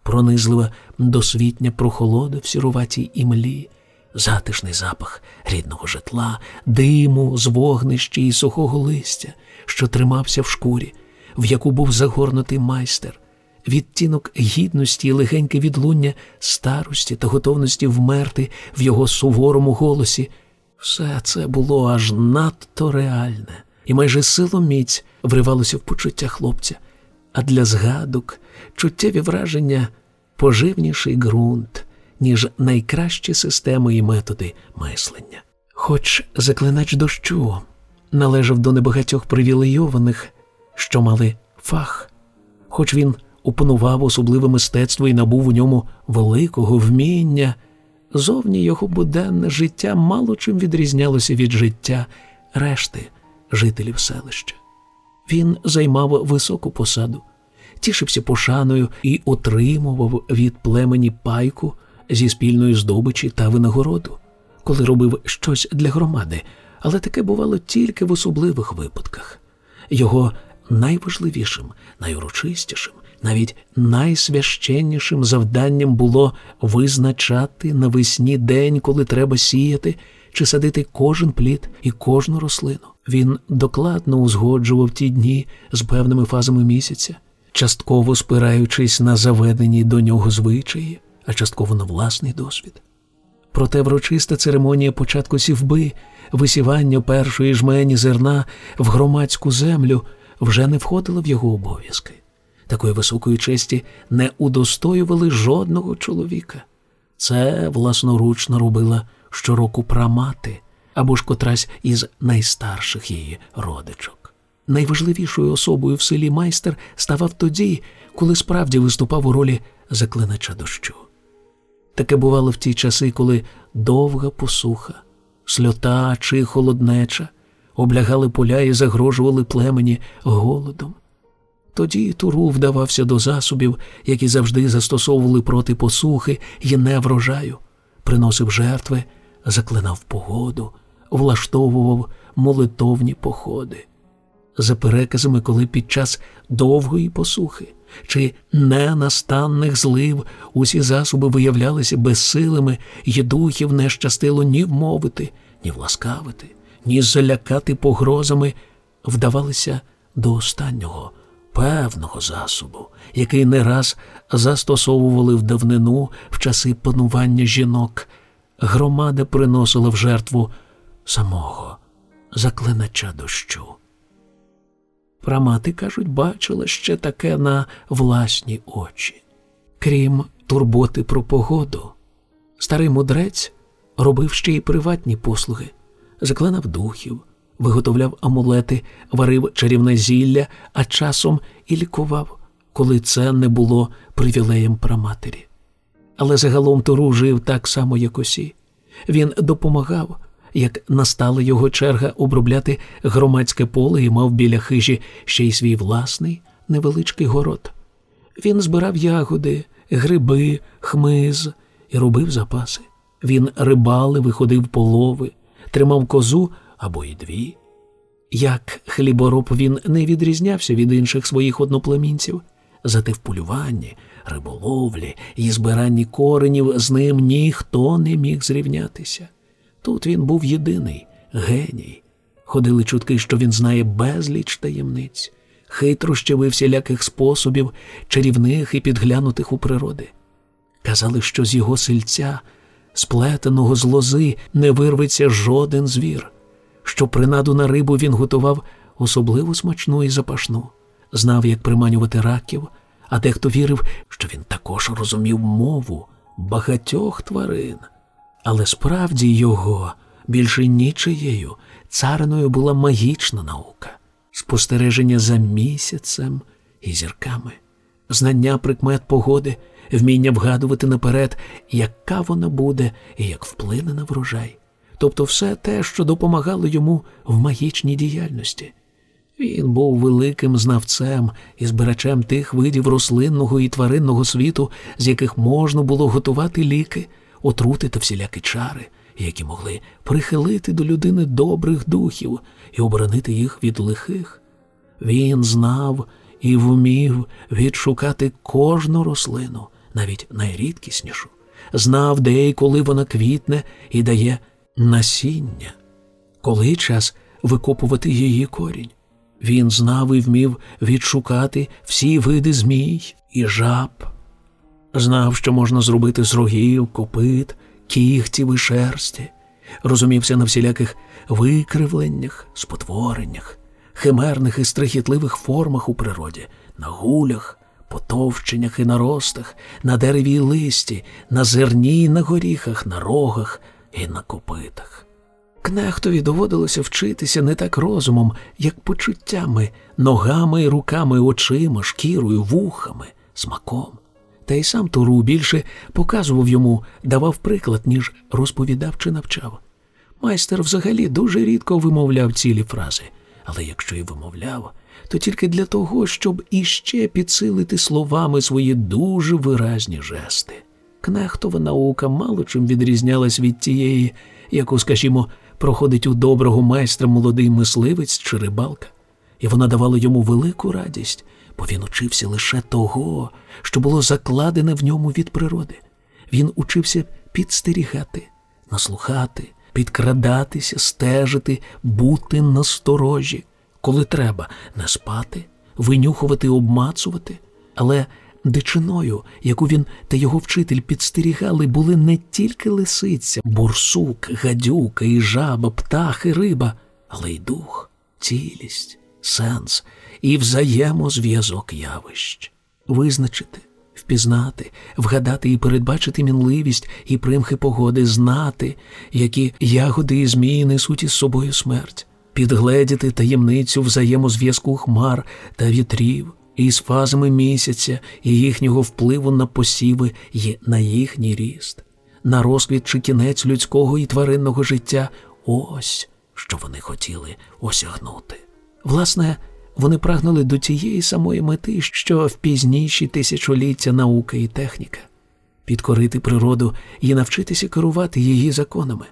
пронизлива досвітня прохолода в сіруватій імлі, затишний запах рідного житла, диму з вогнища і сухого листя, що тримався в шкурі в яку був загорнутий майстер, відтінок гідності і легеньке відлуння старості та готовності вмерти в його суворому голосі. Все це було аж надто реальне, і майже силоміць вривалося в почуття хлопця, а для згадок чуттєві враження поживніший ґрунт, ніж найкращі системи і методи мислення. Хоч заклинач дощу належав до небагатьох привілейованих що мали фах, хоч він опанував особливе мистецтво і набув у ньому великого вміння, зовні його буденне життя мало чим відрізнялося від життя решти жителів селища. Він займав високу посаду, тішився пошаною і отримував від племені пайку зі спільної здобичі та винагороду, коли робив щось для громади, але таке бувало тільки в особливих випадках. Його найважливішим, найурочистішим, навіть найсвященнішим завданням було визначати навесні день, коли треба сіяти чи садити кожен плід і кожну рослину. Він докладно узгоджував ті дні з певними фазами місяця, частково спираючись на заведені до нього звичаї, а частково на власний досвід. Проте врочиста церемонія початку сівби, висівання першої жмені зерна в громадську землю вже не входила в його обов'язки. Такої високої честі не удостоювали жодного чоловіка. Це власноручно робила щороку прамати або ж котрась із найстарших її родичок. Найважливішою особою в селі майстер ставав тоді, коли справді виступав у ролі заклинача дощу. Таке бувало в ті часи, коли довга посуха, сльота чи холоднеча облягали поля і загрожували племені голодом. Тоді Туру вдавався до засобів, які завжди застосовували проти посухи і неврожаю, приносив жертви, заклинав погоду, влаштовував молитовні походи. За переказами, коли під час довгої посухи чи ненастанних злив усі засоби виявлялися безсилими, і духів не щастило ні вмовити, ні власкавити ні залякати погрозами, вдавалися до останнього певного засобу, який не раз застосовували в давнину в часи панування жінок. Громада приносила в жертву самого заклинача дощу. Прамати, кажуть, бачила ще таке на власні очі. Крім турботи про погоду, старий мудрець робив ще й приватні послуги заклинав духів, виготовляв амулети, варив чарівне зілля, а часом і лікував, коли це не було привілеєм праматері. Але загалом Туру жив так само, як усі. Він допомагав, як настала його черга обробляти громадське поле і мав біля хижі ще й свій власний невеличкий город. Він збирав ягоди, гриби, хмиз і робив запаси. Він рибали, виходив полови, тримав козу або й дві. Як хлібороб він не відрізнявся від інших своїх одноплемінців, зате в полюванні, риболовлі і збиранні коренів з ним ніхто не міг зрівнятися. Тут він був єдиний, геній. Ходили чутки, що він знає безліч таємниць, хитрощави всіляких способів, чарівних і підглянутих у природи. Казали, що з його сельця, сплетеного з лози, не вирветься жоден звір, що принаду на рибу він готував особливо смачну і запашну, знав, як приманювати раків, а дехто вірив, що він також розумів мову багатьох тварин. Але справді його більше нічиєю цариною була магічна наука, спостереження за місяцем і зірками, знання прикмет погоди, вміння вгадувати наперед, яка вона буде і як вплине на врожай, тобто все те, що допомагало йому в магічній діяльності. Він був великим знавцем і збирачем тих видів рослинного і тваринного світу, з яких можна було готувати ліки, отрути та всілякі чари, які могли прихилити до людини добрих духів і оборонити їх від лихих. Він знав і вмів відшукати кожну рослину, навіть найрідкіснішу, знав, де і коли вона квітне і дає насіння, коли час викопувати її корінь. Він знав і вмів відшукати всі види змій і жаб, знав, що можна зробити з рогів, копит, кігтів і шерсті, розумівся на всіляких викривленнях, спотвореннях, химерних і страхітливих формах у природі, на гулях, потовченнях і наростах, на дереві й листі, на зерні, і на горіхах, на рогах і на копитах. Кнехтові доводилося вчитися не так розумом, як почуттями, ногами, руками, очима, шкірою, вухами, смаком. Та й сам Туру більше показував йому, давав приклад, ніж розповідав чи навчав. Майстер взагалі дуже рідко вимовляв цілі фрази, але якщо й вимовляв, то тільки для того, щоб іще підсилити словами свої дуже виразні жести. Кнехтова наука мало чим відрізнялась від тієї, яку, скажімо, проходить у доброго майстра молодий мисливець чи рибалка, і вона давала йому велику радість, бо він учився лише того, що було закладене в ньому від природи. Він учився підстерігати, наслухати, підкрадатися, стежити, бути насторожі, коли треба не спати, винюхувати, обмацувати, але Дичиною, яку він та його вчитель підстерігали, були не тільки лисиця, бурсук, гадюка і жаба, птах і риба, але й дух, цілість, сенс і взаємозв'язок явищ. Визначити, впізнати, вгадати і передбачити мінливість і примхи погоди, знати, які ягоди і змії несуть із собою смерть, підгледіти таємницю взаємозв'язку хмар та вітрів із фазами місяця і їхнього впливу на посіви і на їхній ріст, на розквіт чи кінець людського і тваринного життя ось що вони хотіли осягнути. Власне, вони прагнули до тієї самої мети, що в пізніші тисячоліття наука і техніка підкорити природу і навчитися керувати її законами,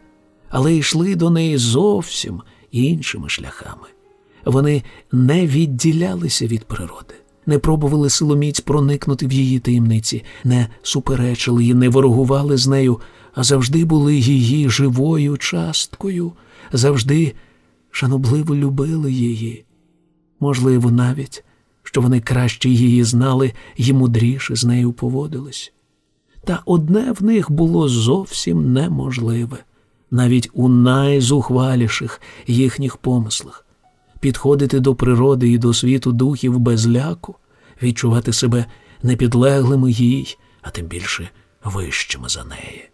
але йшли до неї зовсім іншими шляхами. Вони не відділялися від природи не пробували силоміць проникнути в її таємниці, не суперечили і не ворогували з нею, а завжди були її живою часткою, завжди шанобливо любили її. Можливо, навіть, що вони краще її знали і мудріше з нею поводились. Та одне в них було зовсім неможливе, навіть у найзухваліших їхніх помислах підходити до природи і до світу духів без ляку, відчувати себе непідлеглими їй, а тим більше вищими за неї.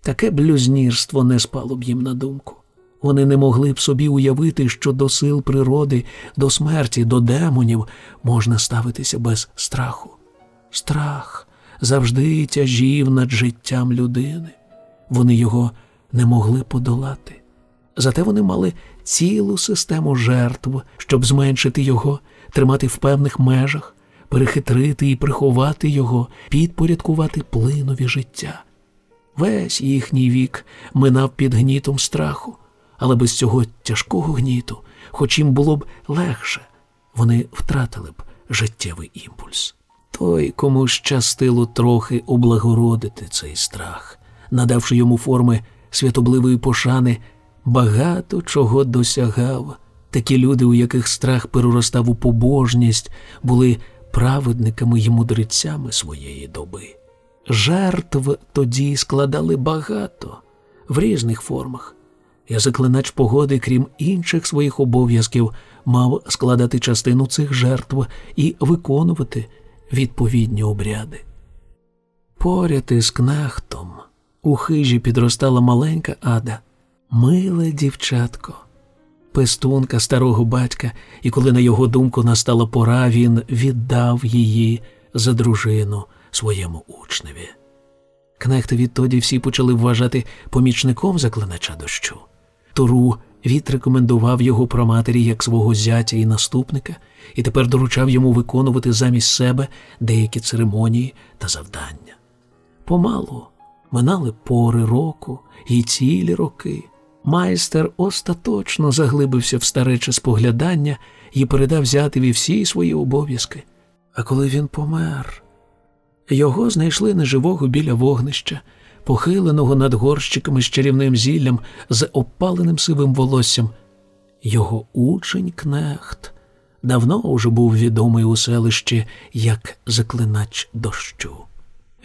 Таке блюзнірство не спало б їм на думку. Вони не могли б собі уявити, що до сил природи, до смерті, до демонів можна ставитися без страху. Страх завжди тяжів над життям людини. Вони його не могли подолати. Зате вони мали цілу систему жертв, щоб зменшити його, тримати в певних межах, перехитрити і приховати його, підпорядкувати плинові життя. Весь їхній вік минав під гнітом страху, але без цього тяжкого гніту, хоч їм було б легше, вони втратили б життєвий імпульс. Той, кому щастило трохи облагородити цей страх, надавши йому форми святобливої пошани, багато чого досягав. Такі люди, у яких страх переростав у побожність, були праведниками й мудрецями своєї доби. Жертв тоді складали багато в різних формах. Я заклинач погоди, крім інших своїх обов'язків, мав складати частину цих жертв і виконувати відповідні обряди. Поряд із кнехтом у хижі підростала маленька ада, миле дівчатко, пестунка старого батька, і коли на його думку настала пора, він віддав її за дружину своєму учневі. Кнехти відтоді всі почали вважати помічником заклинача дощу. Туру відрекомендував його проматері як свого зятя і наступника, і тепер доручав йому виконувати замість себе деякі церемонії та завдання. Помалу минали пори року і цілі роки. Майстер остаточно заглибився в старече споглядання і передав зятеві всі свої обов'язки. А коли він помер, його знайшли неживого біля вогнища, похиленого над горщиками з чарівним зіллям, з опаленим сивим волоссям. Його учень кнехт давно уже був відомий у селищі як заклинач дощу.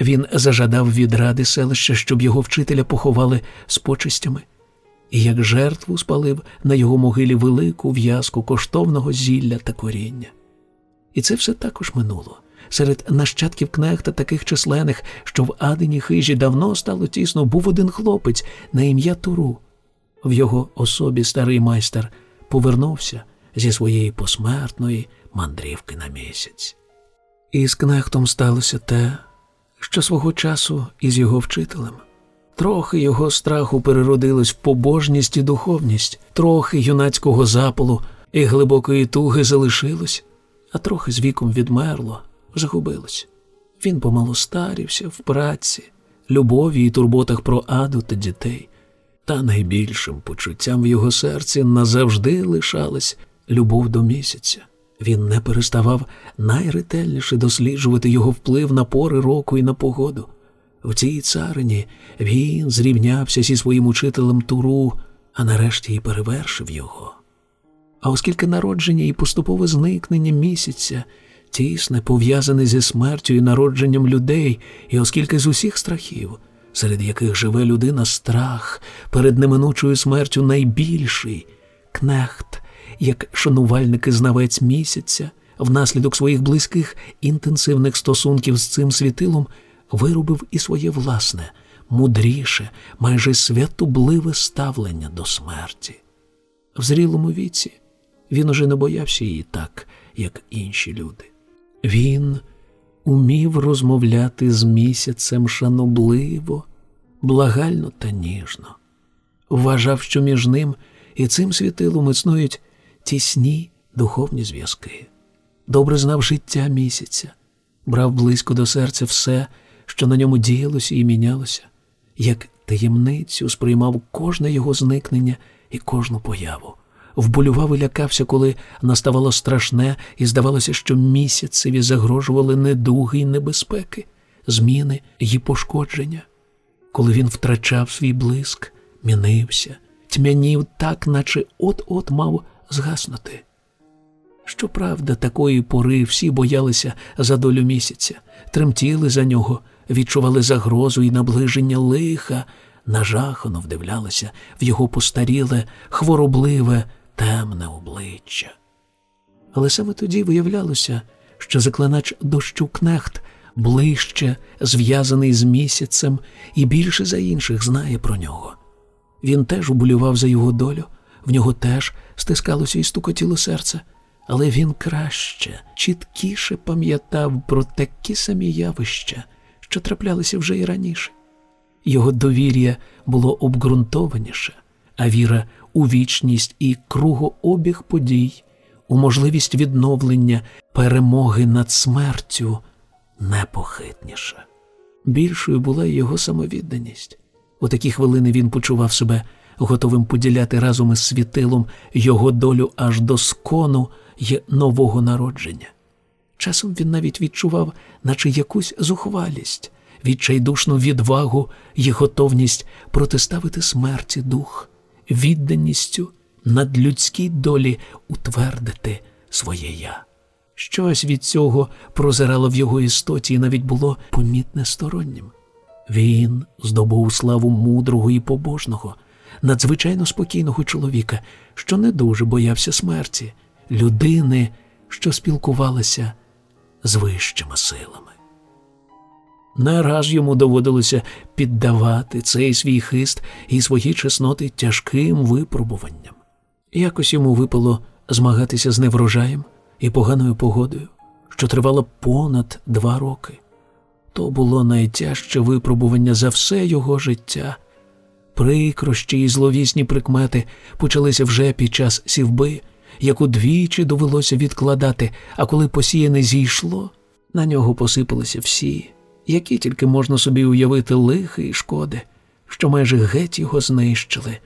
Він зажадав від ради селища, щоб його вчителя поховали з почистями, і як жертву спалив на його могилі велику в'язку коштовного зілля та коріння. І це все також минуло. Серед нащадків кнехта, таких численних, що в адині хижі давно стало тісно, був один хлопець на ім'я Туру. В його особі старий майстер повернувся зі своєї посмертної мандрівки на місяць. І з кнехтом сталося те, що свого часу із його вчителем. Трохи його страху переродилось в побожність і духовність, трохи юнацького запалу і глибокої туги залишилось, а трохи з віком відмерло, загубилось. Він помалу старівся в праці, любові і турботах про аду та дітей, та найбільшим почуттям в його серці назавжди лишалась любов до місяця. Він не переставав найретельніше досліджувати його вплив на пори року і на погоду. В цій царині він зрівнявся зі своїм учителем Туру, а нарешті й перевершив його. А оскільки народження і поступове зникнення місяця тісне пов'язане зі смертю і народженням людей, і оскільки з усіх страхів, серед яких живе людина страх перед неминучою смертю найбільший, кнехт як шанувальник і знавець місяця, внаслідок своїх близьких інтенсивних стосунків з цим світилом виробив і своє власне, мудріше, майже святобливе ставлення до смерті. В зрілому віці він уже не боявся її так, як інші люди. Він умів розмовляти з місяцем шанобливо, благально та ніжно, вважав, що між ним і цим світилом існують тісні духовні зв'язки. Добре знав життя місяця, брав близько до серця все, що на ньому діялося і мінялося, як таємницю сприймав кожне його зникнення і кожну появу. Вболював і лякався, коли наставало страшне, і здавалося, що місяцеві загрожували недуги й небезпеки, зміни й пошкодження. Коли він втрачав свій блиск, мінився, тьмянів так, наче от-от мав згаснути. Щоправда, такої пори всі боялися за долю місяця, тремтіли за нього, відчували загрозу і наближення лиха, нажахано вдивлялися в його постаріле, хворобливе, темне обличчя. Але саме тоді виявлялося, що заклинач дощу кнехт ближче зв'язаний з місяцем і більше за інших знає про нього. Він теж уболював за його долю, в нього теж стискалося і стукотіло серце, але він краще, чіткіше пам'ятав про такі самі явища, що траплялися вже і раніше. Його довір'я було обґрунтованіше, а віра у вічність і кругообіг подій, у можливість відновлення перемоги над смертю непохитніша. Більшою була його самовідданість. У такі хвилини він почував себе готовим поділяти разом із світилом його долю аж до скону й нового народження. Часом він навіть відчував, наче якусь зухвалість відчайдушну відвагу і готовність протиставити смерті дух, відданістю надлюдській долі утвердити своє я. Щось від цього прозирало в його істоті і навіть було помітне стороннім. Він здобув славу мудрого і побожного, надзвичайно спокійного чоловіка, що не дуже боявся смерті, людини, що спілкувалася з вищими силами. Не раз йому доводилося піддавати цей свій хист і свої чесноти тяжким випробуванням. Якось йому випало змагатися з неврожаєм і поганою погодою, що тривало понад два роки. То було найтяжче випробування за все його життя. Прикрощі і зловісні прикмети почалися вже під час сівби, яку двічі довелося відкладати, а коли посіяне зійшло, на нього посипалися всі, які тільки можна собі уявити лихи і шкоди, що майже геть його знищили.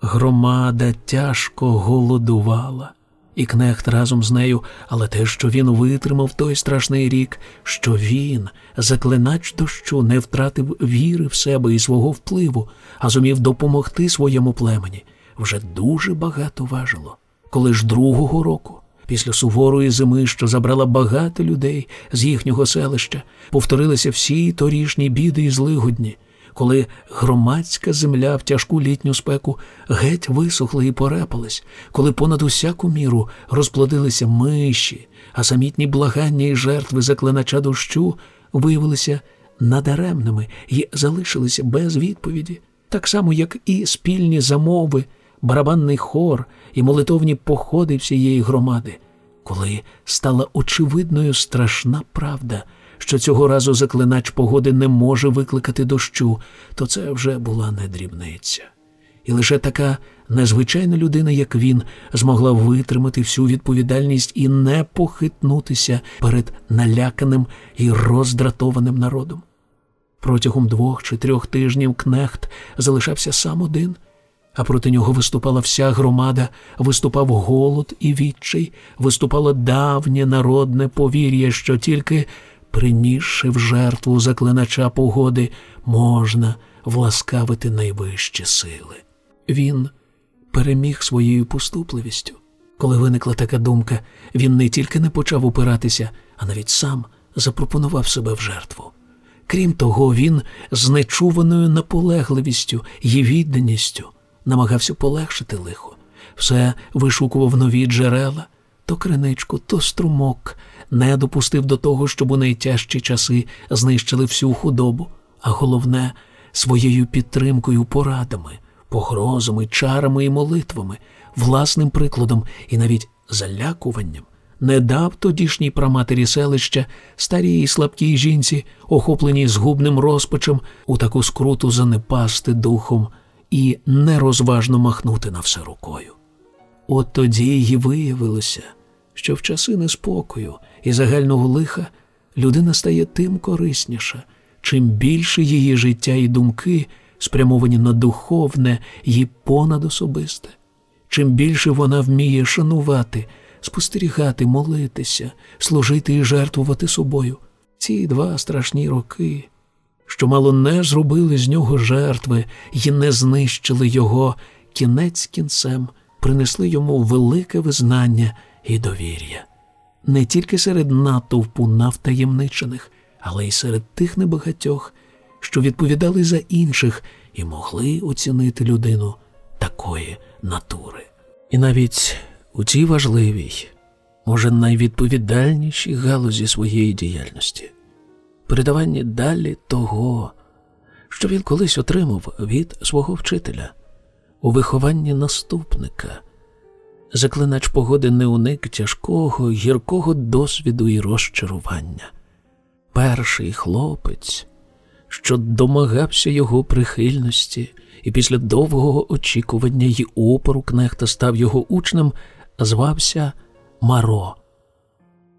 Громада тяжко голодувала, і кнехт разом з нею, але те, що він витримав той страшний рік, що він, заклинач дощу, не втратив віри в себе і свого впливу, а зумів допомогти своєму племені, вже дуже багато важило. Коли ж другого року, після суворої зими, що забрала багато людей з їхнього селища, повторилися всі торішні біди і злигодні коли громадська земля в тяжку літню спеку геть висохла і порепалась, коли понад усяку міру розплодилися миші, а самітні благання і жертви заклинача дощу виявилися надаремними і залишилися без відповіді, так само, як і спільні замови, барабанний хор і молитовні походи всієї громади, коли стала очевидною страшна правда що цього разу заклинач погоди не може викликати дощу, то це вже була не дрібниця. І лише така незвичайна людина, як він, змогла витримати всю відповідальність і не похитнутися перед наляканим і роздратованим народом. Протягом двох чи трьох тижнів кнехт залишався сам один, а проти нього виступала вся громада, виступав голод і відчай, виступало давнє народне повір'я, що тільки принісши в жертву заклинача погоди, можна власкавити найвищі сили. Він переміг своєю поступливістю. Коли виникла така думка, він не тільки не почав упиратися, а навіть сам запропонував себе в жертву. Крім того, він з нечуваною наполегливістю і відданістю намагався полегшити лихо, все вишукував нові джерела, то криничку, то струмок, не допустив до того, щоб у найтяжчі часи знищили всю худобу, а головне, своєю підтримкою, порадами, погрозами, чарами і молитвами, власним прикладом і навіть залякуванням. Не дав тодішній праматері селища старій і слабкій жінці, охопленій згубним розпачем, у таку скруту занепасти духом і нерозважно махнути на все рукою. От тоді й виявилося, що в часи неспокою і загального лиха людина стає тим корисніша, чим більше її життя і думки спрямовані на духовне і понадособисте, чим більше вона вміє шанувати, спостерігати, молитися, служити і жертвувати собою. Ці два страшні роки, що мало не зробили з нього жертви і не знищили його кінець кінцем, принесли йому велике визнання і довір'я не тільки серед натовпу навтаємничених, але й серед тих небагатьох, що відповідали за інших і могли оцінити людину такої натури. І навіть у цій важливій, може, найвідповідальнішій галузі своєї діяльності, передаванні далі того, що він колись отримав від свого вчителя у вихованні наступника. Заклинач погоди не уник тяжкого, гіркого досвіду і розчарування. Перший хлопець, що домагався його прихильності, і після довгого очікування й опору кнехта став його учнем, звався Маро.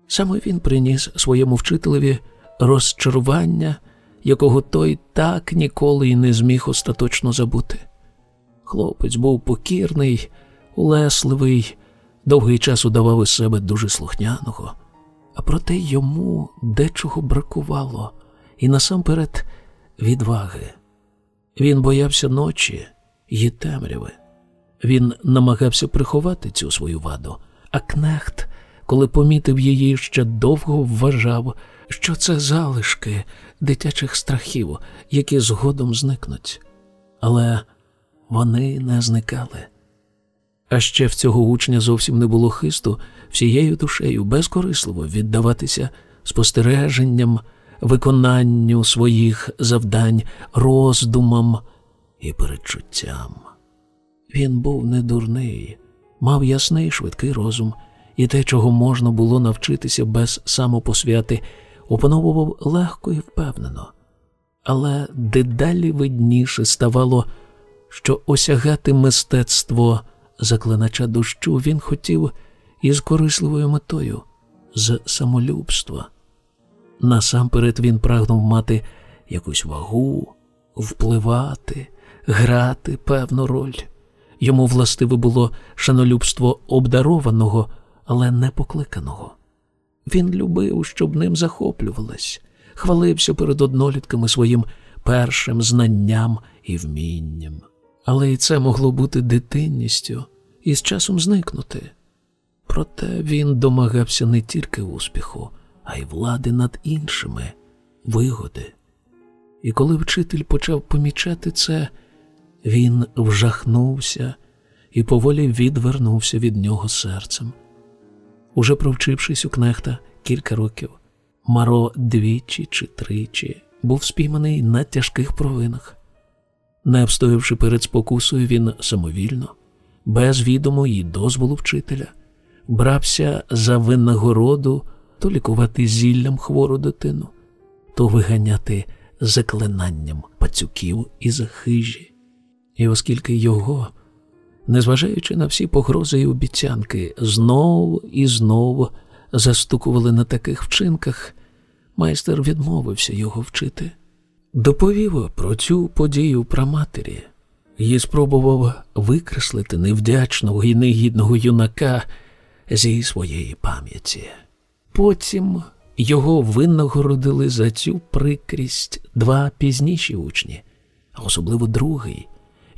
Саме він приніс своєму вчителеві розчарування, якого той так ніколи й не зміг остаточно забути. Хлопець був покірний улесливий, довгий час удавав із себе дуже слухняного, а проте йому дечого бракувало, і насамперед відваги. Він боявся ночі й темряви. Він намагався приховати цю свою ваду, а кнехт, коли помітив її, ще довго вважав, що це залишки дитячих страхів, які згодом зникнуть. Але вони не зникали. А ще в цього учня зовсім не було хисту всією душею безкорисливо віддаватися спостереженням, виконанню своїх завдань, роздумам і передчуттям. Він був не дурний, мав ясний швидкий розум, і те, чого можна було навчитися без самопосвяти, опановував легко і впевнено. Але дедалі видніше ставало, що осягати мистецтво заклинача дощу він хотів із корисливою метою, з самолюбства. Насамперед він прагнув мати якусь вагу, впливати, грати певну роль. Йому властиве було шанолюбство обдарованого, але не покликаного. Він любив, щоб ним захоплювались, хвалився перед однолітками своїм першим знанням і вмінням. Але і це могло бути дитинністю і з часом зникнути. Проте він домагався не тільки успіху, а й влади над іншими, вигоди. І коли вчитель почав помічати це, він вжахнувся і поволі відвернувся від нього серцем. Уже провчившись у кнехта кілька років, Маро двічі чи тричі був спійманий на тяжких провинах. Не встоявши перед спокусою, він самовільно, без відому і дозволу вчителя, брався за винагороду то лікувати зіллям хвору дитину, то виганяти заклинанням пацюків із хижі. І оскільки його, незважаючи на всі погрози і обіцянки, знов і знов застукували на таких вчинках, майстер відмовився його вчити. Доповів про цю подію праматері і спробував викреслити невдячного і негідного юнака зі своєї пам'яті. Потім його винагородили за цю прикрість два пізніші учні, а особливо другий,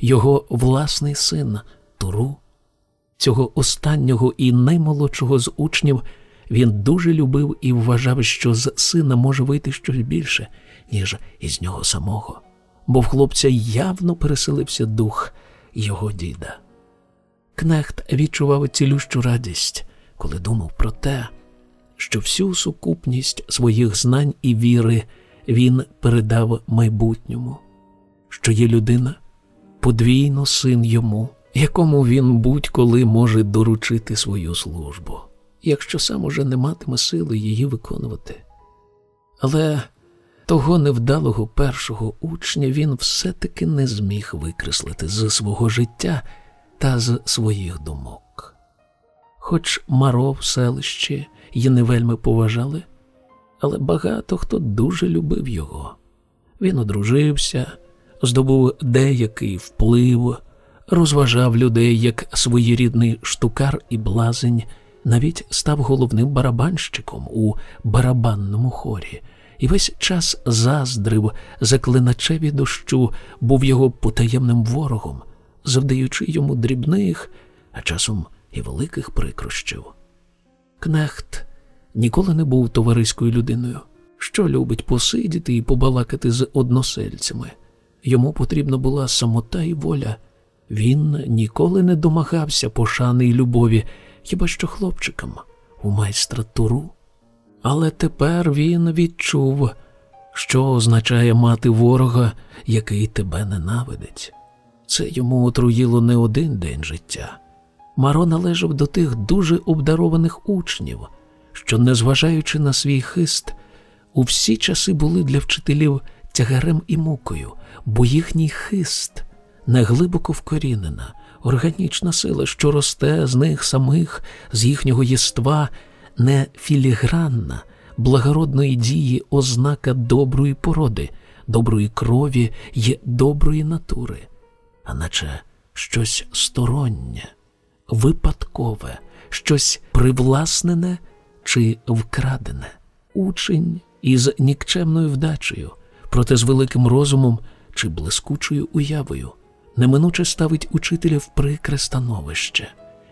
його власний син Туру. Цього останнього і наймолодшого з учнів він дуже любив і вважав, що з сина може вийти щось більше, ніж із нього самого, бо в хлопця явно переселився дух його діда. Кнехт відчував цілющу радість, коли думав про те, що всю сукупність своїх знань і віри він передав майбутньому, що є людина, подвійно син йому, якому він будь-коли може доручити свою службу, якщо сам уже не матиме сили її виконувати. Але того невдалого першого учня він все-таки не зміг викреслити з свого життя та з своїх думок. Хоч Маро в селищі її не вельми поважали, але багато хто дуже любив його. Він одружився, здобув деякий вплив, розважав людей як своєрідний штукар і блазень, навіть став головним барабанщиком у барабанному хорі, і весь час заздрив заклиначеві дощу, був його потаємним ворогом, завдаючи йому дрібних, а часом і великих прикрощів. Кнехт ніколи не був товариською людиною, що любить посидіти і побалакати з односельцями. Йому потрібна була самота і воля. Він ніколи не домагався пошани й любові, хіба що хлопчикам у майстра туру. Але тепер він відчув, що означає мати ворога, який тебе ненавидить. Це йому отруїло не один день життя. Маро належав до тих дуже обдарованих учнів, що, незважаючи на свій хист, у всі часи були для вчителів тягарем і мукою, бо їхній хист не глибоко вкорінена, органічна сила, що росте з них самих, з їхнього єства, не філігранна, благородної дії ознака доброї породи, доброї крові й доброї натури, а наче щось стороннє випадкове, щось привласнене чи вкрадене. Учень із нікчемною вдачею, проте з великим розумом чи блискучою уявою, неминуче ставить учителя в прикре становище.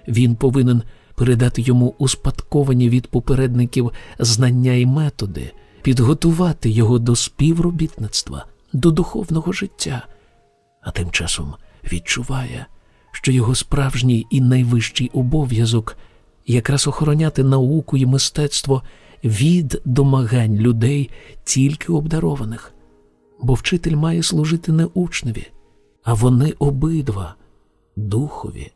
Він повинен передати йому успадковані від попередників знання і методи, підготувати його до співробітництва, до духовного життя, а тим часом відчуває, що його справжній і найвищий обов'язок якраз охороняти науку і мистецтво від домагань людей, тільки обдарованих, бо вчитель має служити не учневі, а вони обидва духові.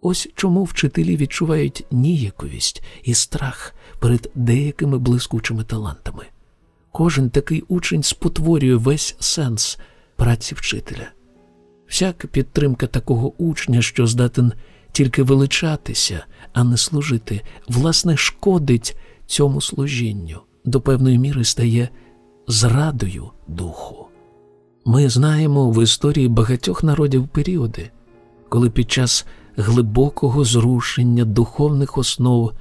Ось чому вчителі відчувають ніяковість і страх перед деякими блискучими талантами. Кожен такий учень спотворює весь сенс праці вчителя. Всяка підтримка такого учня, що здатен тільки величатися, а не служити, власне, шкодить цьому служінню, до певної міри стає зрадою духу. Ми знаємо в історії багатьох народів періоди, коли під час глибокого зрушення духовних основ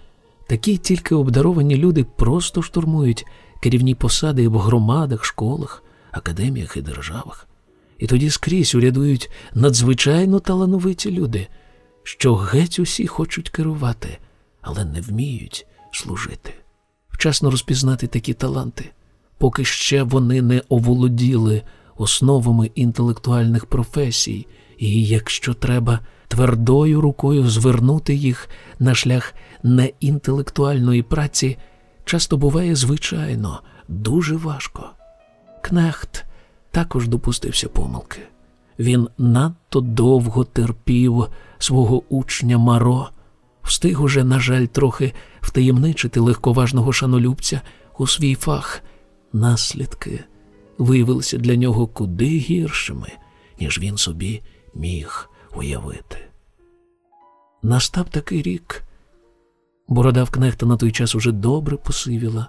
такі тільки обдаровані люди просто штурмують керівні посади в громадах, школах, академіях і державах. І тоді скрізь урядують надзвичайно талановиті люди, що геть усі хочуть керувати, але не вміють служити. Вчасно розпізнати такі таланти, поки ще вони не оволоділи основами інтелектуальних професій, і, якщо треба, твердою рукою звернути їх на шлях неінтелектуальної праці, часто буває звичайно дуже важко. Кнехт також допустився помилки. Він надто довго терпів свого учня Маро, встиг уже, на жаль, трохи втаємничити легковажного шанолюбця у свій фах. Наслідки виявилися для нього куди гіршими, ніж він собі міг уявити. Настав такий рік. Борода в кнехта на той час уже добре посивіла,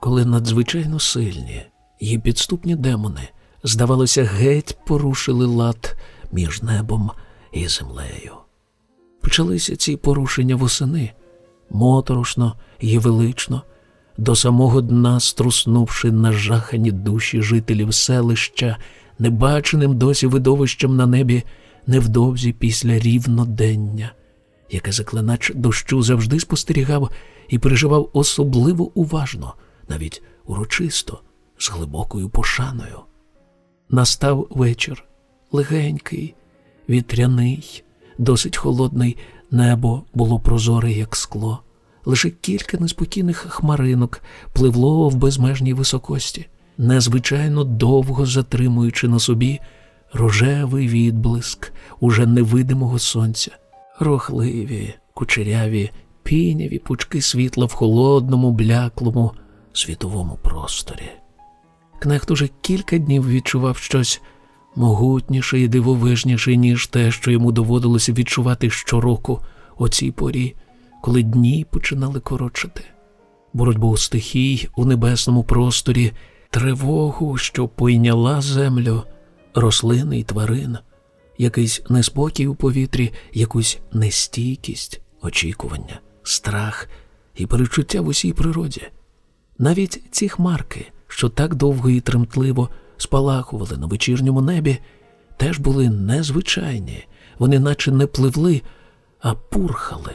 коли надзвичайно сильні її підступні демони, здавалося, геть порушили лад між небом і землею. Почалися ці порушення восени, моторошно і велично, до самого дна струснувши нажахані душі жителів селища, небаченим досі видовищем на небі невдовзі після рівнодення, яке заклинач дощу завжди спостерігав і переживав особливо уважно, навіть урочисто, з глибокою пошаною. Настав вечір легенький, вітряний, досить холодний, небо було прозоре, як скло. Лише кілька неспокійних хмаринок пливло в безмежній високості, незвичайно довго затримуючи на собі рожевий відблиск уже невидимого сонця, рохливі, кучеряві, піняві пучки світла в холодному, бляклому світовому просторі. Кнехт уже кілька днів відчував щось могутніше і дивовижніше, ніж те, що йому доводилося відчувати щороку о цій порі, коли дні починали коротшати. Боротьбу стихій у небесному просторі, тривогу, що пойняла землю, рослини й тварин, якийсь неспокій у повітрі, якусь нестійкість, очікування, страх і перечуття в усій природі. Навіть ці хмарки, що так довго і тремтливо спалахували на вечірньому небі, теж були незвичайні, вони наче не пливли, а пурхали.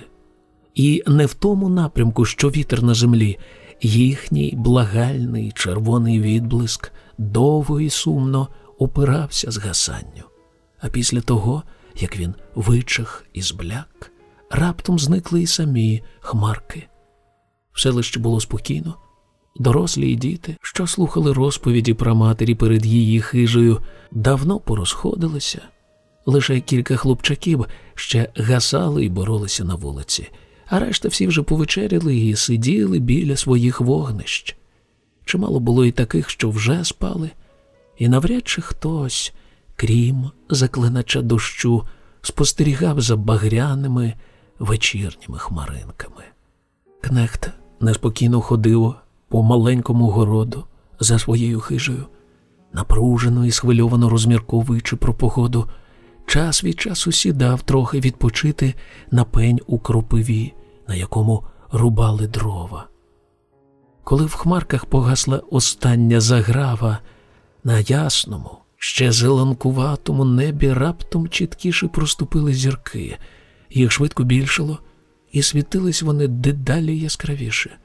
І не в тому напрямку, що вітер на землі, їхній благальний червоний відблиск довго і сумно опирався згасанню. А після того, як він вичах і збляк, раптом зникли і самі хмарки. Все лише було спокійно. Дорослі й діти, що слухали розповіді про матері перед її хижею, давно порозходилися. Лише кілька хлопчаків ще гасали і боролися на вулиці, а решта всі вже повечеряли і сиділи біля своїх вогнищ. Чимало було і таких, що вже спали, і навряд чи хтось, крім заклинача дощу, спостерігав за багряними вечірніми хмаринками. Кнехт неспокійно ходив по маленькому городу за своєю хижею, напружено і схвильовано розмірковуючи про погоду, час від часу сідав трохи відпочити на пень у кропиві, на якому рубали дрова. Коли в хмарках погасла остання заграва, на ясному, ще зеленкуватому небі раптом чіткіше проступили зірки, їх швидко більшало, і світились вони дедалі яскравіше.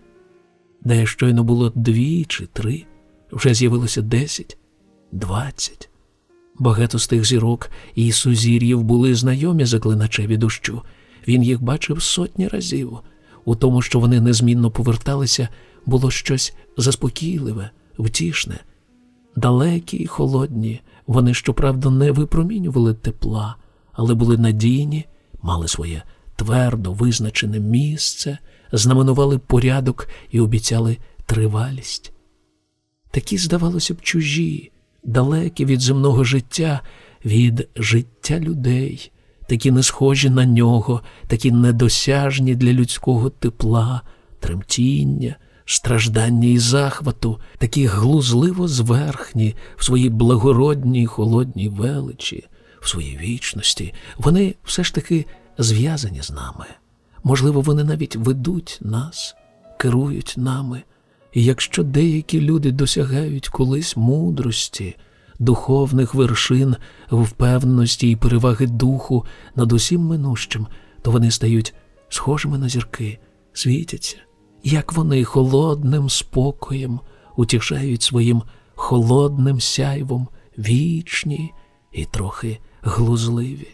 Де щойно було дві чи три, вже з'явилося десять, двадцять. Багато з тих зірок і сузір'їв були знайомі заклиначеві дощу. Він їх бачив сотні разів. У тому, що вони незмінно поверталися, було щось заспокійливе, втішне. Далекі й холодні, вони, щоправда, не випромінювали тепла, але були надійні, мали своє твердо визначене місце, знаменували порядок і обіцяли тривалість. Такі, здавалося б, чужі, далекі від земного життя, від життя людей, такі не схожі на нього, такі недосяжні для людського тепла, тремтіння, страждання і захвату, такі глузливо зверхні в своїй благородній холодній величі, в своїй вічності, вони все ж таки зв'язані з нами. Можливо, вони навіть ведуть нас, керують нами. І якщо деякі люди досягають колись мудрості, духовних вершин, впевненості і переваги духу над усім минущим, то вони стають схожими на зірки, світяться, як вони холодним спокоєм утішають своїм холодним сяйвом вічні і трохи глузливі.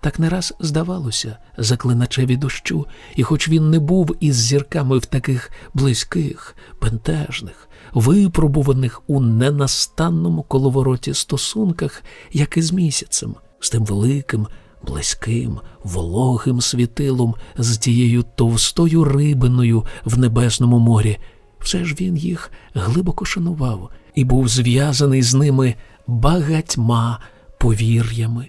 Так не раз здавалося заклиначеві дощу, і хоч він не був із зірками в таких близьких, бентежних, випробуваних у ненастанному коловороті стосунках, як і з місяцем, з тим великим, близьким, вологим світилом, з тією товстою рибиною в небесному морі, все ж він їх глибоко шанував і був зв'язаний з ними багатьма повір'ями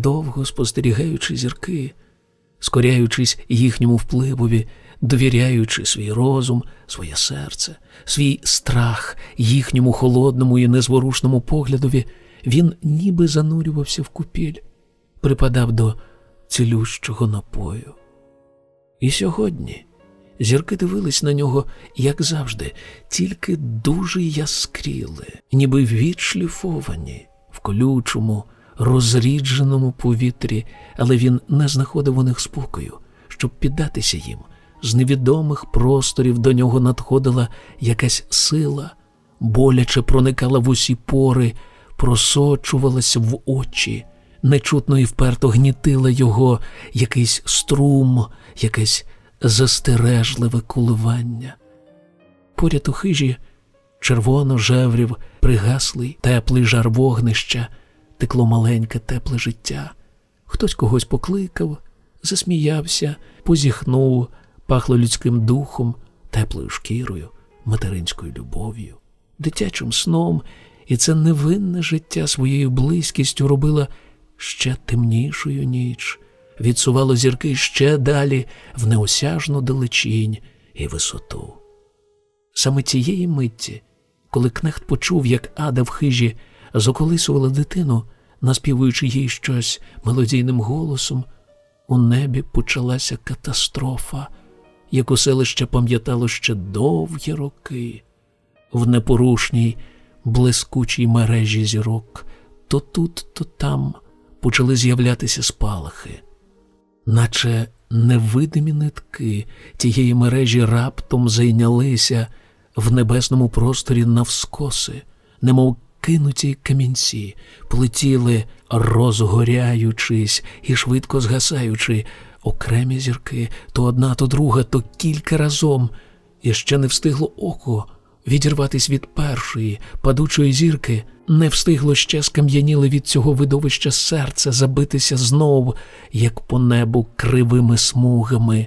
довго спостерігаючи зірки, скоряючись їхньому впливові, довіряючи свій розум, своє серце, свій страх їхньому холодному і незворушному поглядові, він ніби занурювався в купіль, припадав до цілющого напою. І сьогодні зірки дивились на нього, як завжди, тільки дуже яскріли, ніби відшліфовані в колючому розрідженому повітрі, але він не знаходив у них спокою, щоб піддатися їм. З невідомих просторів до нього надходила якась сила, боляче проникала в усі пори, просочувалася в очі, нечутно і вперто гнітила його якийсь струм, якесь застережливе коливання. Поряд у хижі червоно жеврів пригаслий, теплий жар вогнища текло маленьке тепле життя. Хтось когось покликав, засміявся, позіхнув, пахло людським духом, теплою шкірою, материнською любов'ю, дитячим сном, і це невинне життя своєю близькістю робило ще темнішою ніч, відсувало зірки ще далі в неосяжну далечінь і висоту. Саме тієї митті, коли кнехт почув, як ада в хижі заколисувала дитину, наспівуючи їй щось мелодійним голосом, у небі почалася катастрофа, яку селище пам'ятало ще довгі роки, в непорушній, блискучій мережі зірок, то тут, то там почали з'являтися спалахи, наче невидимі нитки тієї мережі раптом зайнялися в небесному просторі навскоси, немов кинуті камінці, плетіли, розгоряючись і швидко згасаючи, окремі зірки, то одна, то друга, то кілька разом, і ще не встигло око відірватись від першої, падучої зірки, не встигло ще скам'яніле від цього видовища серце забитися знов, як по небу кривими смугами,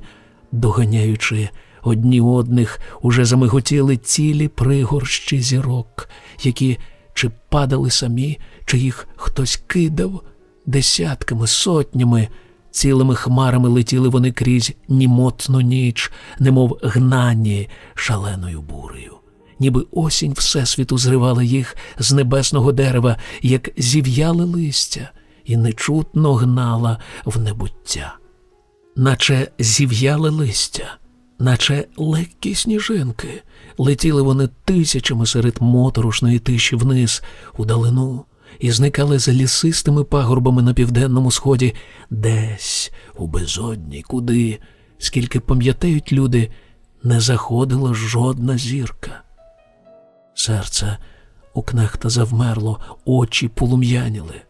доганяючи. Одні одних уже замиготіли цілі пригорщі зірок, які чи падали самі, чи їх хтось кидав, десятками, сотнями, цілими хмарами летіли вони крізь німотну ніч, немов гнані шаленою бурею. Ніби осінь Всесвіту зривала їх з небесного дерева, як зів'яли листя, і нечутно гнала в небуття, наче зів'яли листя, наче легкі сніжинки. Летіли вони тисячами серед моторошної тиші вниз, у далину, і зникали за лісистими пагорбами на південному сході, десь у безодні, куди, скільки пам'ятають люди, не заходила жодна зірка. Серце у кнехта завмерло, очі полум'яніли.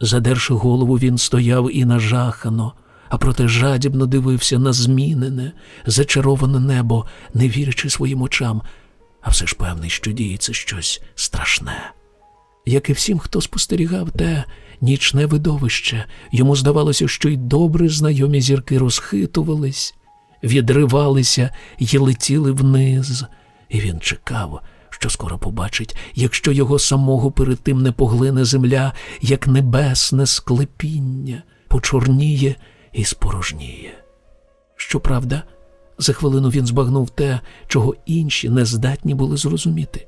Задерши голову, він стояв і нажахано, а проте жадібно дивився на змінене, зачароване небо, не вірячи своїм очам, а все ж певний, що діється щось страшне. Як і всім, хто спостерігав те нічне видовище, йому здавалося, що й добре знайомі зірки розхитувались, відривалися й летіли вниз, і він чекав що скоро побачить, якщо його самого перед тим не поглине земля, як небесне склепіння, почорніє і спорожніє. Щоправда, за хвилину він збагнув те, чого інші не здатні були зрозуміти,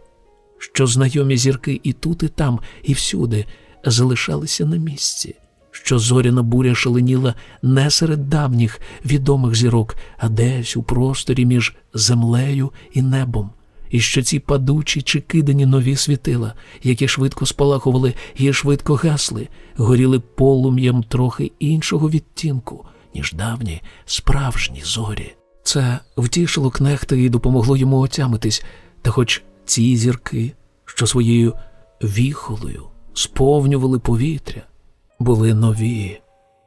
що знайомі зірки і тут, і там, і всюди залишалися на місці, що зоряна буря шаленіла не серед давніх відомих зірок, а десь у просторі між землею і небом і що ці падучі чи кидані нові світила, які швидко спалахували і швидко гасли, горіли полум'ям трохи іншого відтінку, ніж давні справжні зорі. Це втішило кнехта і допомогло йому отямитись, та хоч ці зірки, що своєю віхолою сповнювали повітря, були нові,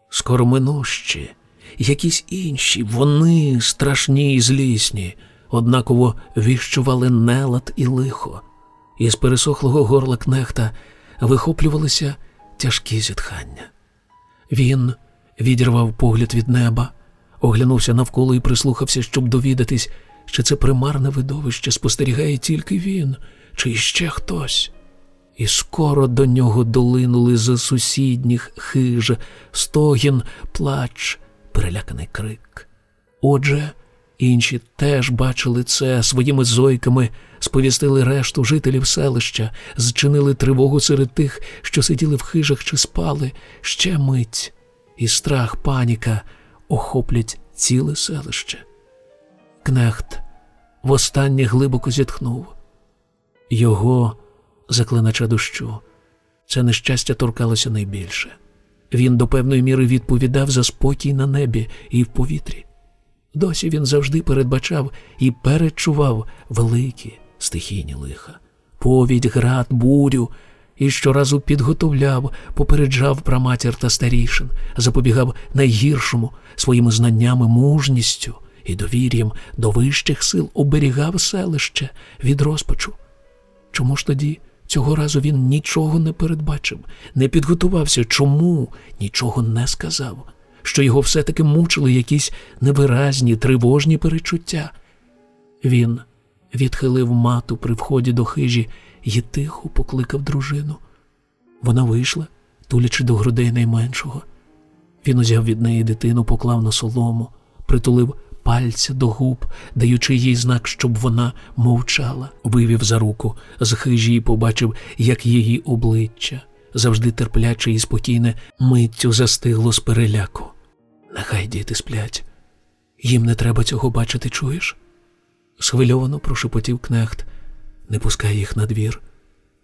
скороминущі, якісь інші, вони страшні і злісні однаково віщували нелад і лихо, із пересохлого горла кнехта вихоплювалися тяжкі зітхання. Він відірвав погляд від неба, оглянувся навколо і прислухався, щоб довідатись, чи це примарне видовище спостерігає тільки він, чи іще хтось. І скоро до нього долинули з сусідніх хиж, стогін, плач, переляканий крик. Отже, Інші теж бачили це своїми зойками, сповістили решту жителів селища, зчинили тривогу серед тих, що сиділи в хижах чи спали, ще мить, і страх, паніка охоплять ціле селище. Кнехт востаннє глибоко зітхнув. Його, заклинача дощу, це нещастя торкалося найбільше. Він до певної міри відповідав за спокій на небі і в повітрі. Досі він завжди передбачав і перечував великі стихійні лиха, повідь, град, бурю, і щоразу підготовляв, попереджав праматір та старішин, запобігав найгіршому своїми знаннями, мужністю і довір'ям до вищих сил оберігав селище від розпачу. Чому ж тоді цього разу він нічого не передбачив, не підготувався, чому нічого не сказав? Що його все-таки мучили якісь невиразні, тривожні перечуття. Він відхилив мату при вході до хижі і тихо покликав дружину. Вона вийшла, тулячи до грудей найменшого. Він узяв від неї дитину, поклав на солому, притулив пальця до губ, даючи їй знак, щоб вона мовчала, вивів за руку з хижі і побачив, як її обличчя, завжди терпляче і спокійне, миттю застигло з переляку. Нехай діти сплять. Їм не треба цього бачити, чуєш? Схвильовано прошепотів кнехт, не пускай їх на двір,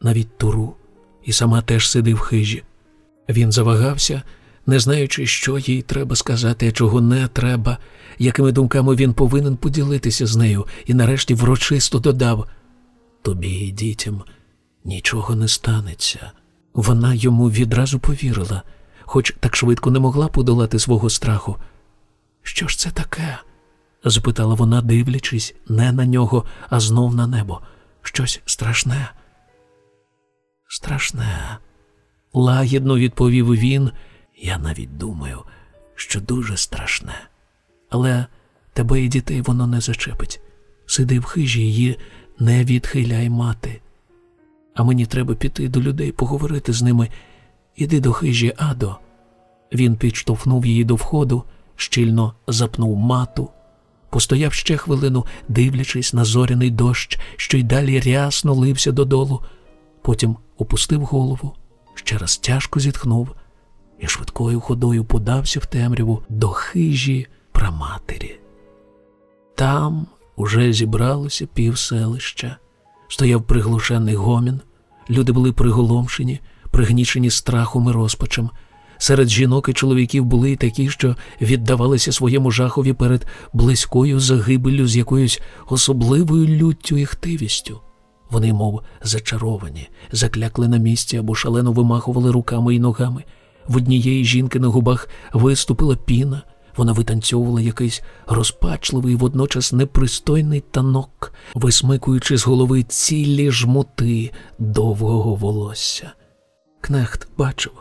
навіть туру, і сама теж сиди в хижі. Він завагався, не знаючи, що їй треба сказати, а чого не треба, якими думками він повинен поділитися з нею, і нарешті врочисто додав Тобі і дітям нічого не станеться. Вона йому відразу повірила хоч так швидко не могла подолати свого страху. Що ж це таке? запитала вона, дивлячись не на нього, а знов на небо. Щось страшне. Страшне, лагідно відповів він. Я навіть думаю, що дуже страшне. Але тебе і дітей воно не зачепить. Сиди в хижі її не відхиляй мати. А мені треба піти до людей, поговорити з ними Іди до хижі, Адо. Він підштовхнув її до входу, щільно запнув мату, постояв ще хвилину, дивлячись на зоряний дощ, що й далі рясно лився додолу. Потім опустив голову, ще раз тяжко зітхнув і швидкою ходою подався в темряву до хижі праматері. Там уже зібралося пів селища. Стояв приглушений гомін, люди були приголомшені, пригнічені страхом і розпачем. Серед жінок і чоловіків були й такі, що віддавалися своєму жахові перед близькою загибеллю з якоюсь особливою люттю і хтивістю. Вони, мов зачаровані, заклякли на місці або шалено вимахували руками і ногами. В однієї жінки на губах виступила піна, вона витанцьовувала якийсь розпачливий, водночас непристойний танок, висмикуючи з голови цілі жмути довгого волосся. Кнехт бачив.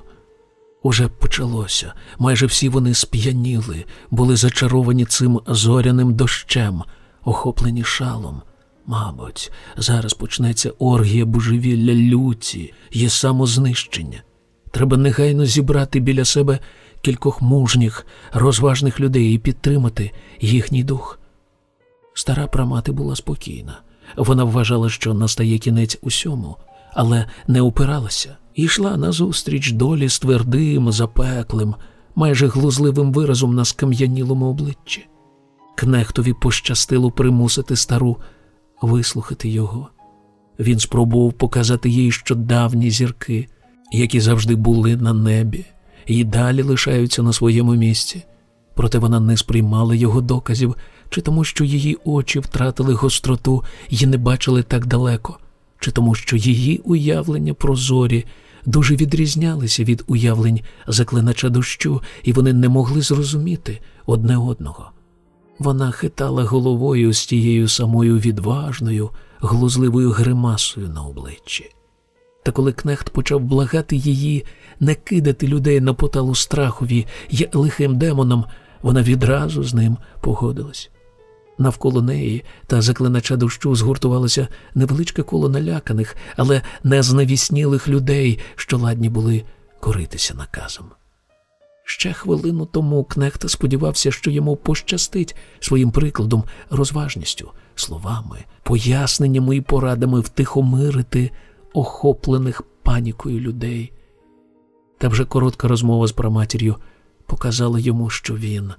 Уже почалося. Майже всі вони сп'яніли, були зачаровані цим зоряним дощем, охоплені шалом. Мабуть, зараз почнеться оргія божевілля люті, є самознищення. Треба негайно зібрати біля себе кількох мужніх, розважних людей і підтримати їхній дух. Стара прамати була спокійна. Вона вважала, що настає кінець усьому, але не упиралася йшла назустріч долі з твердим, запеклим, майже глузливим виразом на скам'янілому обличчі. Кнехтові пощастило примусити стару вислухати його. Він спробував показати їй, що давні зірки, які завжди були на небі, і далі лишаються на своєму місці. Проте вона не сприймала його доказів, чи тому, що її очі втратили гостроту і не бачили так далеко, чи тому, що її уявлення про зорі дуже відрізнялися від уявлень заклинача дощу, і вони не могли зрозуміти одне одного. Вона хитала головою з тією самою відважною, глузливою гримасою на обличчі. Та коли кнехт почав благати її не кидати людей на поталу страхові й лихим демонам, вона відразу з ним погодилась. Навколо неї та заклинача дощу згуртувалося невеличке коло наляканих, але незнавіснілих людей, що ладні були коритися наказом. Ще хвилину тому Кнехт сподівався, що йому пощастить своїм прикладом, розважністю, словами, поясненнями і порадами втихомирити охоплених панікою людей. Та вже коротка розмова з праматір'ю показала йому, що він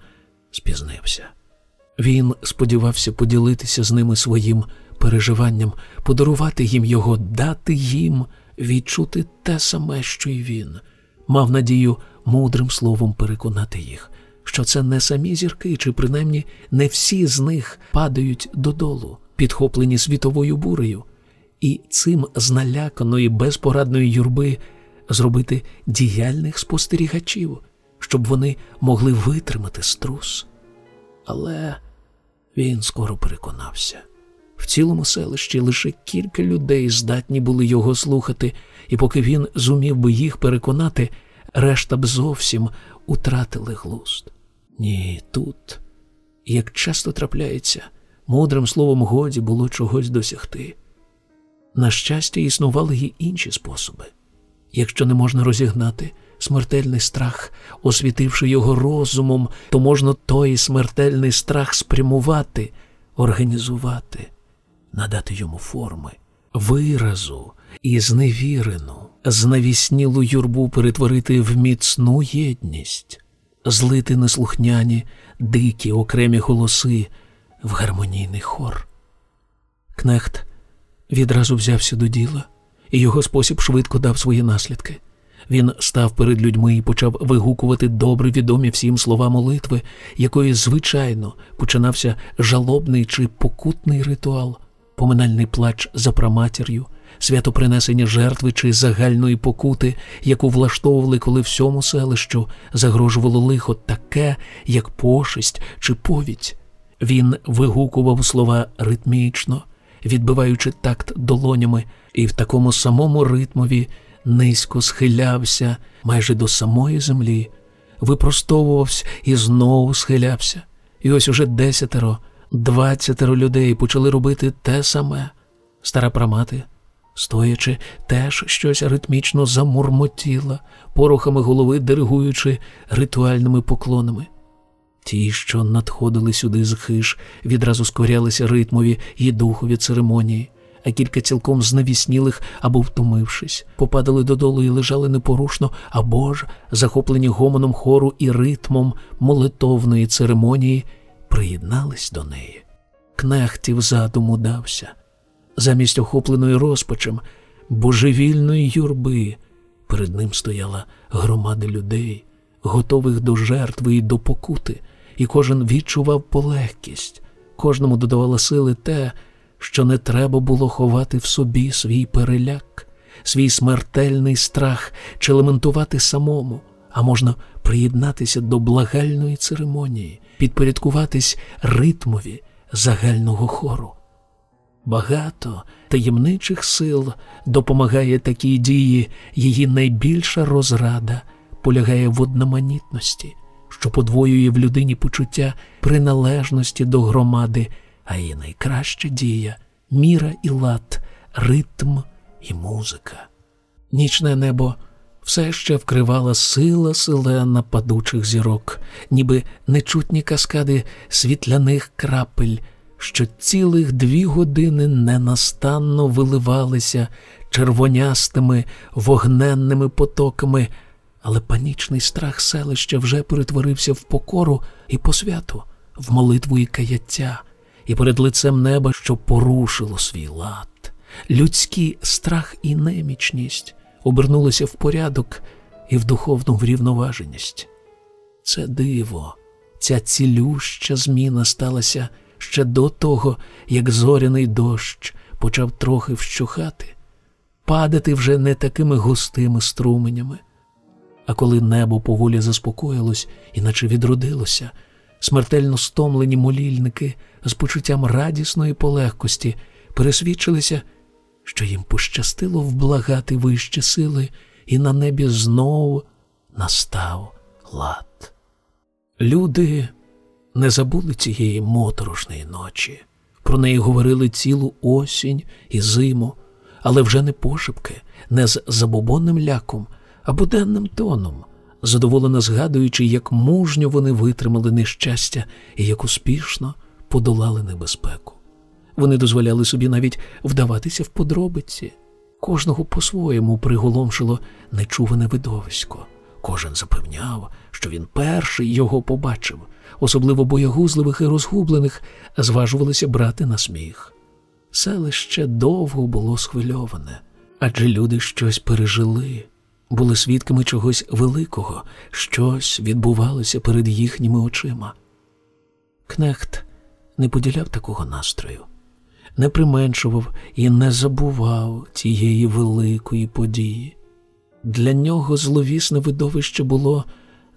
спізнився. Він сподівався поділитися з ними своїм переживанням, подарувати їм його, дати їм відчути те саме, що й він, мав надію мудрим словом переконати їх, що це не самі зірки, чи принаймні не всі з них падають додолу, підхоплені світовою бурею, і цим з наляканої безпорадної юрби зробити діяльних спостерігачів, щоб вони могли витримати струс. Але він скоро переконався. В цілому селищі лише кілька людей здатні були його слухати, і поки він зумів би їх переконати, решта б зовсім утратили глузд. Ні, тут, як часто трапляється, мудрим словом годі було чогось досягти. На щастя, існували й інші способи. Якщо не можна розігнати смертельний страх, освітивши його розумом, то можна той смертельний страх спрямувати, організувати, надати йому форми, виразу і зневірену, знавіснілу юрбу перетворити в міцну єдність, злити неслухняні, дикі окремі голоси в гармонійний хор. Кнехт відразу взявся до діла, і його спосіб швидко дав свої наслідки. Він став перед людьми і почав вигукувати добре відомі всім слова молитви, якої, звичайно, починався жалобний чи покутний ритуал, поминальний плач за праматір'ю, святопринесення жертви чи загальної покути, яку влаштовували, коли всьому селищу загрожувало лихо таке, як пошесть чи повідь. Він вигукував слова ритмічно, відбиваючи такт долонями, і в такому самому ритмові низько схилявся майже до самої землі, випростовувався і знову схилявся. І ось уже десятеро, двадцятеро людей почали робити те саме. Стара прамати, стоячи, теж щось ритмічно замурмотіла, порохами голови диригуючи ритуальними поклонами. Ті, що надходили сюди з хиш, відразу скорялися ритмові і духові церемонії а кілька цілком знавіснілих або втомившись, попадали додолу і лежали непорушно, або ж, захоплені гомоном хору і ритмом молитовної церемонії, приєднались до неї. кнехтів задуму дався. Замість охопленої розпачем, божевільної юрби, перед ним стояла громада людей, готових до жертви і до покути, і кожен відчував полегкість, кожному додавало сили те, що не треба було ховати в собі свій переляк, свій смертельний страх чи лементувати самому, а можна приєднатися до благальної церемонії, підпорядкуватись ритмові загального хору. Багато таємничих сил допомагає такій дії, її найбільша розрада полягає в одноманітності, що подвоює в людині почуття приналежності до громади, а її найкраща дія міра і лад, ритм і музика. Нічне небо все ще вкривала сила селена падучих зірок, ніби нечутні каскади світляних крапель, що цілих дві години ненастанно виливалися червонястими вогненними потоками, але панічний страх селища вже перетворився в покору і посвяту, в молитву і каяття, і перед лицем неба, що порушило свій лад, людський страх і немічність обернулися в порядок і в духовну врівноваженість. Це диво, ця цілюща зміна сталася ще до того, як зоряний дощ почав трохи вщухати, падати вже не такими густими струменями. А коли небо поволі заспокоїлось і наче відродилося, смертельно стомлені молільники з почуттям радісної полегкості пересвідчилися що їм пощастило вблагати вищі сили, і на небі знов настав лад. Люди не забули цієї моторошної ночі. Про неї говорили цілу осінь і зиму, але вже не пошепки, не з забобонним ляком, а буденним тоном, задоволено згадуючи, як мужньо вони витримали нещастя і як успішно подолали небезпеку. Вони дозволяли собі навіть вдаватися в подробиці. Кожного по-своєму приголомшило нечуване видовисько. Кожен запевняв, що він перший його побачив, особливо боягузливих і розгублених, зважувалися брати на сміх. Селище довго було схвильоване, адже люди щось пережили, були свідками чогось великого, щось відбувалося перед їхніми очима. Кнехт не поділяв такого настрою не применшував і не забував цієї великої події. Для нього зловісне видовище було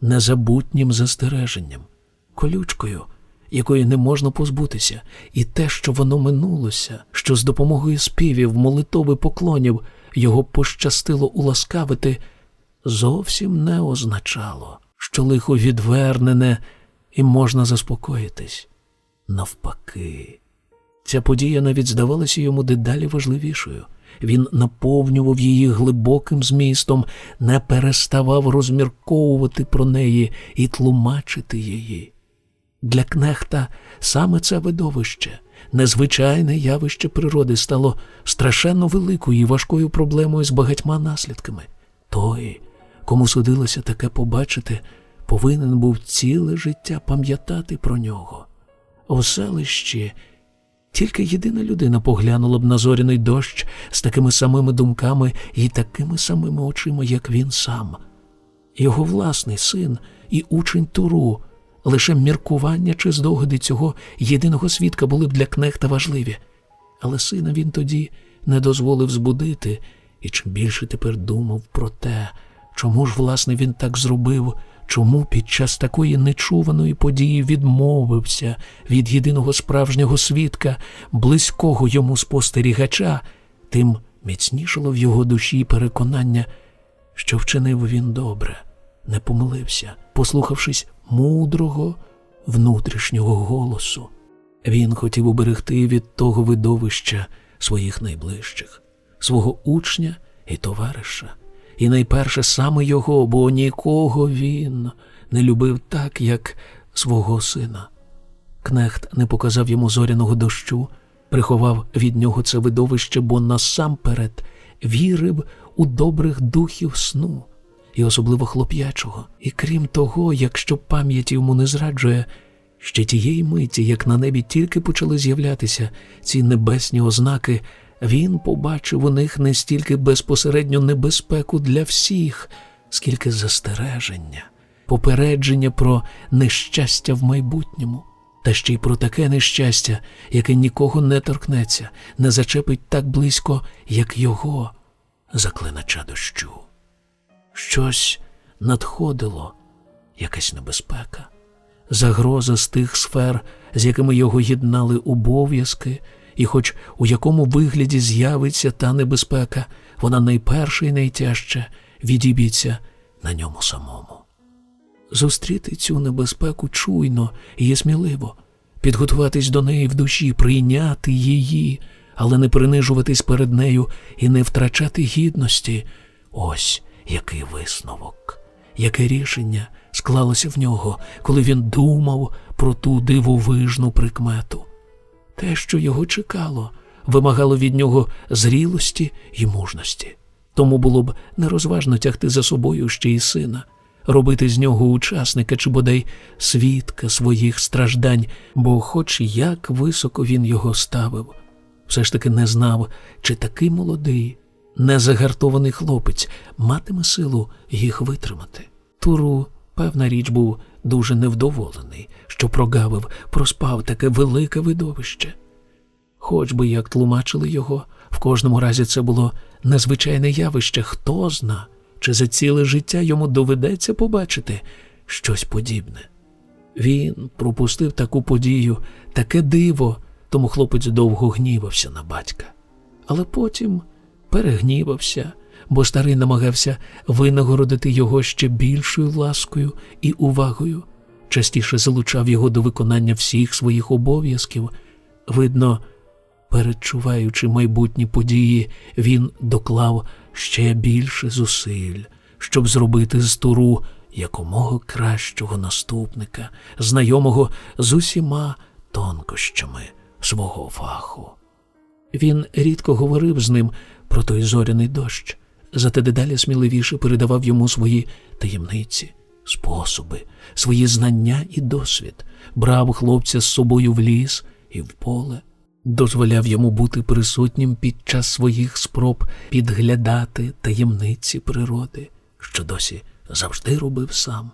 незабутнім застереженням, колючкою, якої не можна позбутися, і те, що воно минулося, що з допомогою співів, молитови поклонів його пощастило уласкавити, зовсім не означало, що лихо відвернене і можна заспокоїтись. Навпаки. Ця подія навіть здавалася йому дедалі важливішою. Він наповнював її глибоким змістом, не переставав розмірковувати про неї і тлумачити її. Для кнехта саме це видовище, незвичайне явище природи, стало страшенно великою і важкою проблемою з багатьма наслідками. Той, кому судилося таке побачити, повинен був ціле життя пам'ятати про нього. У селищі тільки єдина людина поглянула б на зоряний дощ з такими самими думками і такими самими очима, як він сам. Його власний син і учень Туру, лише міркування чи здогади цього єдиного свідка були б для кнехта важливі. Але сина він тоді не дозволив збудити, і чим більше тепер думав про те, чому ж, власне, він так зробив, чому під час такої нечуваної події відмовився від єдиного справжнього свідка, близького йому спостерігача, тим міцнішало в його душі переконання, що вчинив він добре, не помилився, послухавшись мудрого внутрішнього голосу. Він хотів уберегти від того видовища своїх найближчих, свого учня і товариша і найперше саме його, бо нікого він не любив так, як свого сина. Кнехт не показав йому зоряного дощу, приховав від нього це видовище, бо насамперед вірив у добрих духів сну, і особливо хлоп'ячого. І крім того, якщо пам'ять йому не зраджує, Ще тієї миті, як на небі тільки почали з'являтися ці небесні ознаки, він побачив у них не стільки безпосередньо небезпеку для всіх, скільки застереження, попередження про нещастя в майбутньому, та ще й про таке нещастя, яке нікого не торкнеться, не зачепить так близько, як його, заклинача дощу. Щось надходило, якась небезпека, загроза з тих сфер, з якими його єднали обов'язки, і, хоч у якому вигляді з'явиться та небезпека, вона найперше і найтяжче відіб'ється на ньому самому. Зустріти цю небезпеку чуйно і сміливо, підготуватись до неї в душі, прийняти її, але не принижуватись перед нею і не втрачати гідності. Ось який висновок, яке рішення склалося в нього, коли він думав про ту дивовижну прикмету. Те, що його чекало, вимагало від нього зрілості і мужності. Тому було б нерозважно тягти за собою ще й сина, робити з нього учасника чи бодай свідка своїх страждань, бо, хоч як високо він його ставив, все ж таки не знав, чи такий молодий, незагартований хлопець матиме силу їх витримати. Туру, певна річ, був дуже невдоволений, що прогавив, проспав таке велике видовище. Хоч би як тлумачили його, в кожному разі це було незвичайне явище, хто зна, чи за ціле життя йому доведеться побачити щось подібне. Він пропустив таку подію, таке диво, тому хлопець довго гнівався на батька. Але потім перегнівався, бо старий намагався винагородити його ще більшою ласкою і увагою, частіше залучав його до виконання всіх своїх обов'язків. Видно, передчуваючи майбутні події, він доклав ще більше зусиль, щоб зробити з туру якомога кращого наступника, знайомого з усіма тонкощами свого фаху. Він рідко говорив з ним про той зоряний дощ, зате дедалі сміливіше передавав йому свої таємниці, способи, свої знання і досвід, брав хлопця з собою в ліс і в поле, дозволяв йому бути присутнім під час своїх спроб підглядати таємниці природи, що досі завжди робив сам.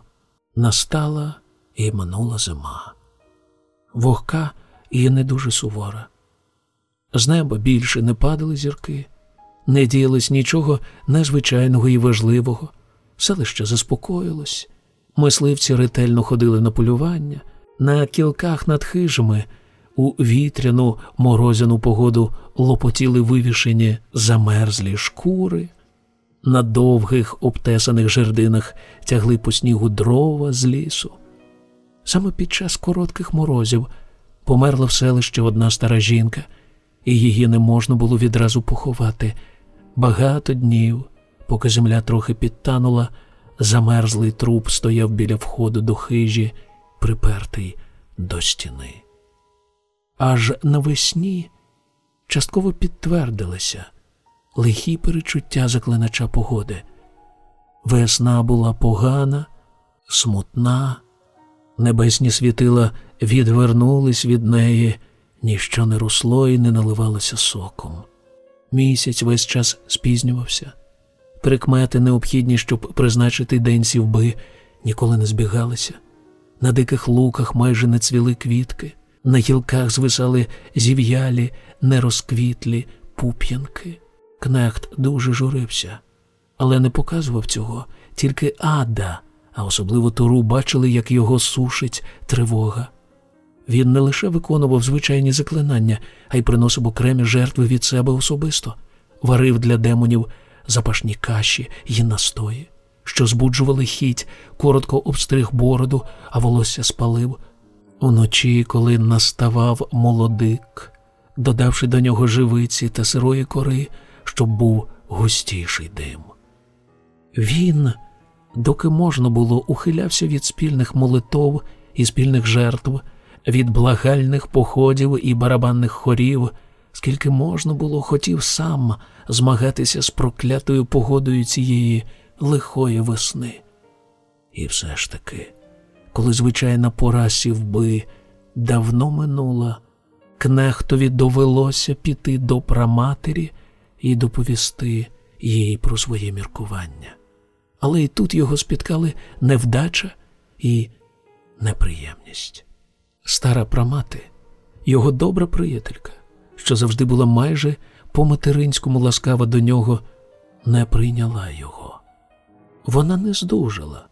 Настала і минула зима. Вогка і не дуже сувора. З неба більше не падали зірки, не діялось нічого незвичайного і важливого. Селище заспокоїлось, мисливці ретельно ходили на полювання, на кілках над хижами у вітряну морозяну погоду лопотіли вивішені замерзлі шкури, на довгих обтесаних жердинах тягли по снігу дрова з лісу. Саме під час коротких морозів померла в селищі одна стара жінка, і її не можна було відразу поховати. Багато днів, поки земля трохи підтанула, замерзлий труп стояв біля входу до хижі, припертий до стіни. Аж навесні частково підтвердилися лихі перечуття заклинача погоди. Весна була погана, смутна, небесні світила відвернулись від неї, ніщо не росло і не наливалося соком. Місяць весь час спізнювався. Прикмети, необхідні, щоб призначити день сівби, ніколи не збігалися. На диких луках майже не цвіли квітки, на гілках звисали зів'ялі, нерозквітлі пуп'янки. Кнехт дуже журився, але не показував цього, тільки ада, а особливо Туру бачили, як його сушить тривога. Він не лише виконував звичайні заклинання, а й приносив окремі жертви від себе особисто, варив для демонів запашні каші й настої, що збуджували хіть, коротко обстриг бороду, а волосся спалив. Уночі, коли наставав молодик, додавши до нього живиці та сирої кори, щоб був густіший дим. Він, доки можна було, ухилявся від спільних молитов і спільних жертв від благальних походів і барабанних хорів, скільки можна було, хотів сам змагатися з проклятою погодою цієї лихої весни. І все ж таки, коли звичайна пора сівби давно минула. Кнехтові довелося піти до праматері і доповісти їй про своє міркування. Але і тут його спіткали невдача і неприємність. Стара прамати, його добра приятелька, що завжди була майже по материнському ласкава до нього, не прийняла його. Вона не здужала,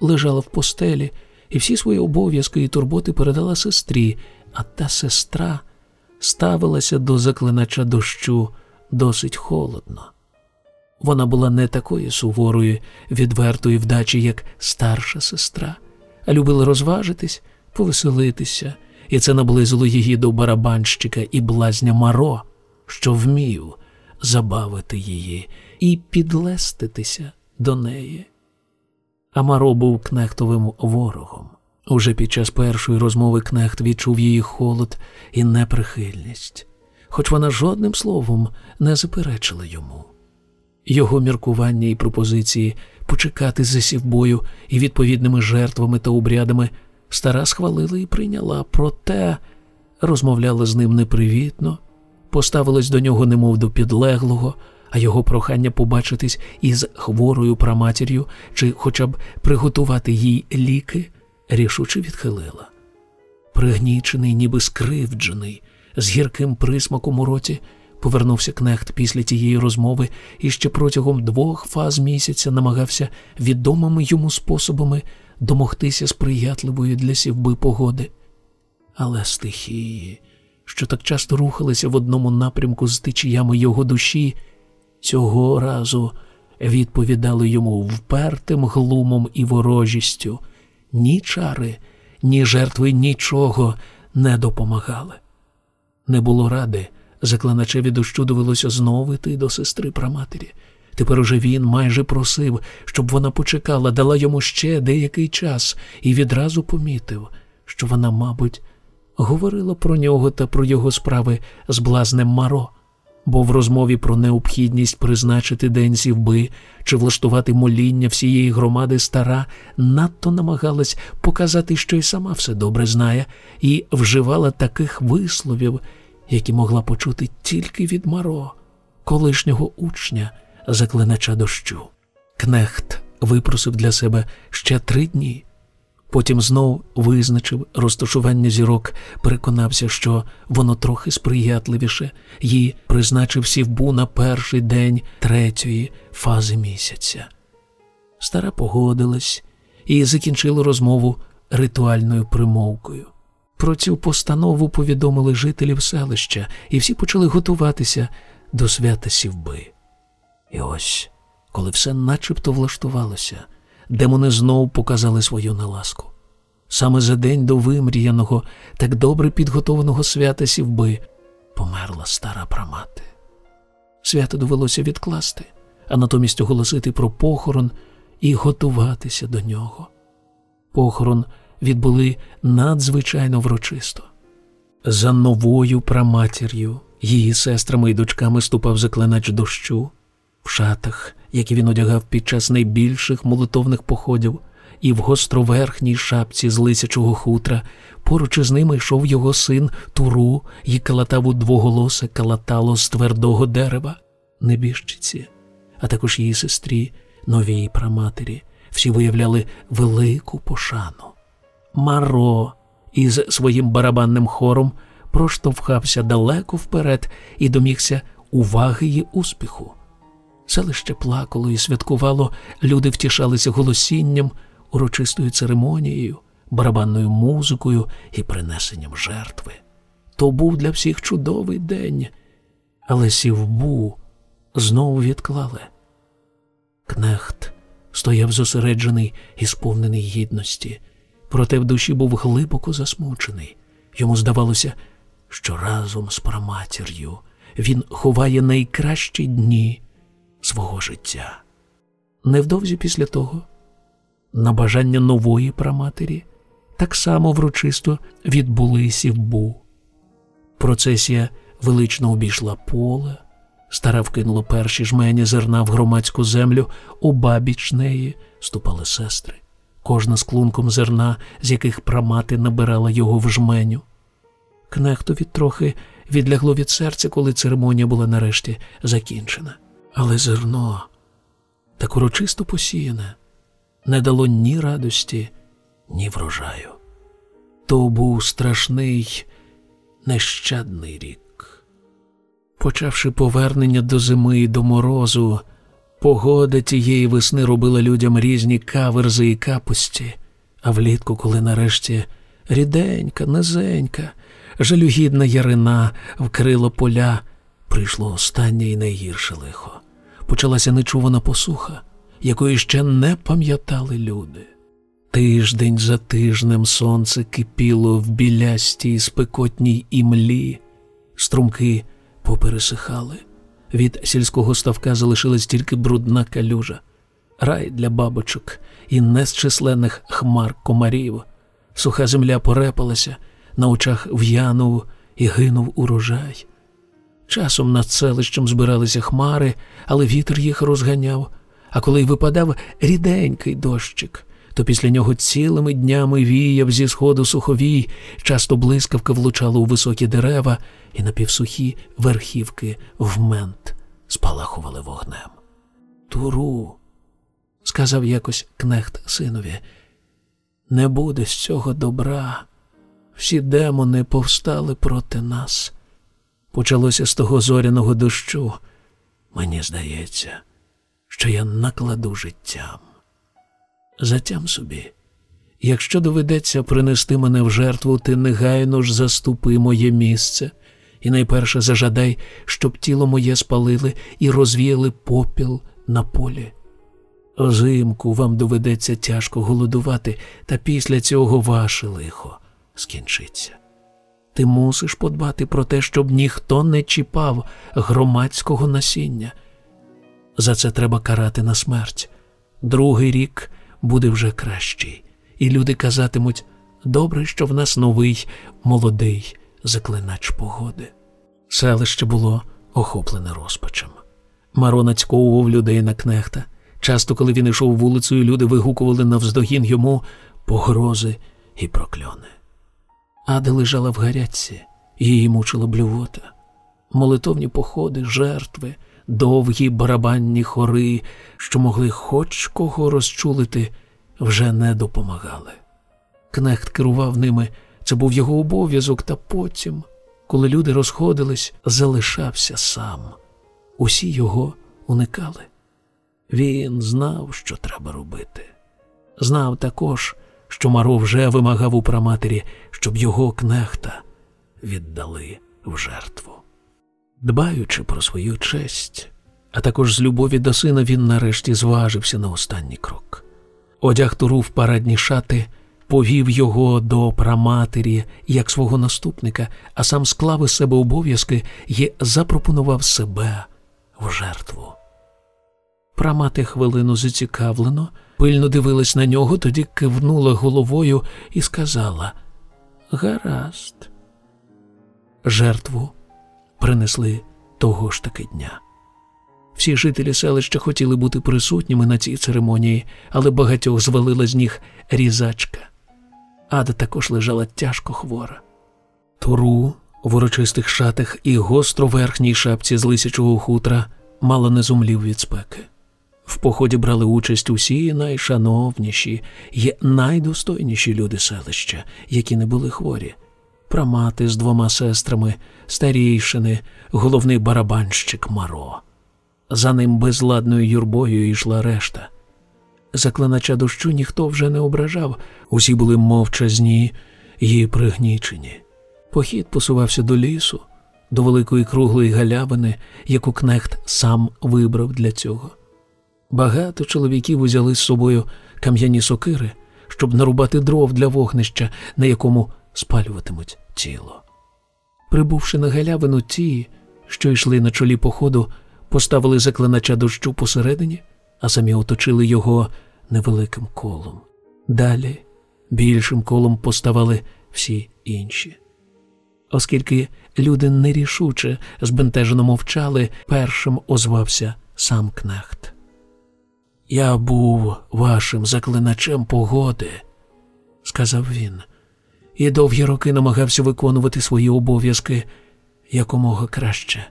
лежала в постелі і всі свої обов'язки і турботи передала сестрі, а та сестра ставилася до заклинача дощу досить холодно. Вона була не такої суворої, відвертої вдачі, як старша сестра, а любила розважитись, повеселитися, і це наблизило її до барабанщика і блазня Маро, що вмів забавити її і підлеститися до неї. А Маро був кнехтовим ворогом. Уже під час першої розмови кнехт відчув її холод і неприхильність, хоч вона жодним словом не заперечила йому. Його міркування і пропозиції почекати за сівбою і відповідними жертвами та обрядами стара схвалила і прийняла, проте розмовляла з ним непривітно, поставилась до нього, немов до підлеглого, а його прохання побачитись із хворою праматір'ю чи хоча б приготувати їй ліки, рішуче відхилила. Пригнічений, ніби скривджений, з гірким присмаком у роті повернувся кнехт після тієї розмови і ще протягом двох фаз місяця намагався відомими йому способами домогтися сприятливої для сівби погоди. Але стихії, що так часто рухалися в одному напрямку з течіями його душі, цього разу відповідали йому впертим глумом і ворожістю. Ні чари, ні жертви нічого не допомагали. Не було ради Заклиначеві дощу довелося знову йти до сестри праматері. Тепер уже він майже просив, щоб вона почекала, дала йому ще деякий час і відразу помітив, що вона, мабуть, говорила про нього та про його справи з блазнем Маро, бо в розмові про необхідність призначити день сівби чи влаштувати моління всієї громади стара надто намагалась показати, що й сама все добре знає, і вживала таких висловів які могла почути тільки від Маро, колишнього учня, заклинача дощу. Кнехт випросив для себе ще три дні. Потім знов визначив розташування зірок, переконався, що воно трохи сприятливіше, і призначив сівбу на перший день третьої фази місяця. Стара погодилась і закінчила розмову ритуальною примовкою. Про цю постанову повідомили жителів селища, і всі почали готуватися до свята сівби. І ось, коли все начебто влаштувалося, демони знов показали свою наласку. Саме за день до вимріяного, так добре підготованого свята сівби померла стара прамати. Свято довелося відкласти, а натомість оголосити про похорон і готуватися до нього. Похорон – відбули надзвичайно врочисто. За новою праматір'ю, її сестрами і дочками ступав заклинач дощу, в шатах, які він одягав під час найбільших молитовних походів, і в гостроверхній шапці з лисячого хутра, поруч із ними йшов його син Туру і у двоголосе калатало з твердого дерева, небіжчиці, а також її сестрі, новій праматері, всі виявляли велику пошану. Маро із своїм барабанним хором проштовхався далеко вперед і домігся уваги й успіху. Селище плакало і святкувало, люди втішалися голосінням, урочистою церемонією, барабанною музикою і принесенням жертви. То був для всіх чудовий день, але сівбу знову відклали. Кнехт стояв зосереджений і сповнений гідності проте в душі був глибоко засмучений. Йому здавалося, що разом з праматір'ю він ховає найкращі дні свого життя. Невдовзі після того, на бажання нової праматері, так само врочисто відбули сівбу. Процесія велично обійшла поле, стара вкинула перші жмені зерна в громадську землю, обабіч неї ступали сестри кожна з клунком зерна, з яких прамати набирала його в жменю. Кнехтові трохи відлягло від серця, коли церемонія була нарешті закінчена. Але зерно так урочисто посіяне не дало ні радості, ні врожаю. То був страшний, нещадний рік. Почавши повернення до зими і до морозу, погода тієї весни робила людям різні каверзи і капусті, а влітку, коли нарешті ріденька, низенька, жалюгідна ярина вкрила поля, прийшло останнє і найгірше лихо. Почалася нечувана посуха, якої ще не пам'ятали люди. Тиждень за тижнем сонце кипіло в білястій спекотній імлі, струмки попересихали. Від сільського ставка залишилась тільки брудна калюжа, рай для бабочок і незчисленних хмар комарів. Суха земля порепалася, на очах в'янув і гинув урожай. Часом над селищем збиралися хмари, але вітер їх розганяв, а коли й випадав ріденький дощик, то після нього цілими днями віяв зі сходу суховій, часто блискавка влучала у високі дерева, і напівсухі верхівки вмент спалахували вогнем. Туру, сказав якось кнехт синові, не буде з цього добра. Всі демони повстали проти нас. Почалося з того зоряного дощу. Мені здається, що я накладу життям. Затям собі. Якщо доведеться принести мене в жертву, ти негайно ж заступи моє місце, і найперше зажадай, щоб тіло моє спалили і розвіяли попіл на полі. Озимку вам доведеться тяжко голодувати, та після цього ваше лихо скінчиться. Ти мусиш подбати про те, щоб ніхто не чіпав громадського насіння. За це треба карати на смерть. Другий рік буде вже кращий, і люди казатимуть добре, що в нас новий, молодий заклинач погоди. Селище було охоплене розпачем. Маро нацьковував людей на кнехта. Часто, коли він йшов вулицею, люди вигукували навздогін йому погрози і прокльони. Ада лежала в гарячці, її мучила блювота. Молитовні походи, жертви, довгі барабанні хори, що могли хоч кого розчулити, вже не допомагали. Кнехт керував ними, це був його обов'язок, та потім, коли люди розходились, залишався сам. Усі його уникали. Він знав, що треба робити. Знав також, що Маро вже вимагав у праматері, щоб його кнехта віддали в жертву. Дбаючи про свою честь, а також з любові до сина, він нарешті зважився на останній крок. Одяг туру в парадні шати, повів його до праматері як свого наступника, а сам склав із себе обов'язки і запропонував себе в жертву. Прамати хвилину зацікавлено, пильно дивилась на нього, тоді кивнула головою і сказала Гаразд. Жертву принесли того ж таки дня. Всі жителі селища хотіли бути присутніми на цій церемонії, але багатьох звалила з них різачка. Ада також лежала тяжко хвора. Туру в урочистих шатах і гостро верхній шапці з лисячого хутра мало не зумлів від спеки. В поході брали участь усі найшановніші й найдостойніші люди селища, які не були хворі. Прамати з двома сестрами, старійшини, головний барабанщик Маро. За ним безладною юрбою йшла решта. Заклинача дощу ніхто вже не ображав, усі були мовчазні й пригнічені. Похід посувався до лісу, до великої круглої галявини, яку кнехт сам вибрав для цього. Багато чоловіків узяли з собою кам'яні сокири, щоб нарубати дров для вогнища, на якому спалюватимуть тіло. Прибувши на галявину, ті, що йшли на чолі походу, поставили заклинача дощу посередині, а самі оточили його невеликим колом. Далі більшим колом поставали всі інші. Оскільки люди нерішуче збентежено мовчали, першим озвався сам кнехт. Я був вашим заклиначем погоди, сказав він, і довгі роки намагався виконувати свої обов'язки якомога краще.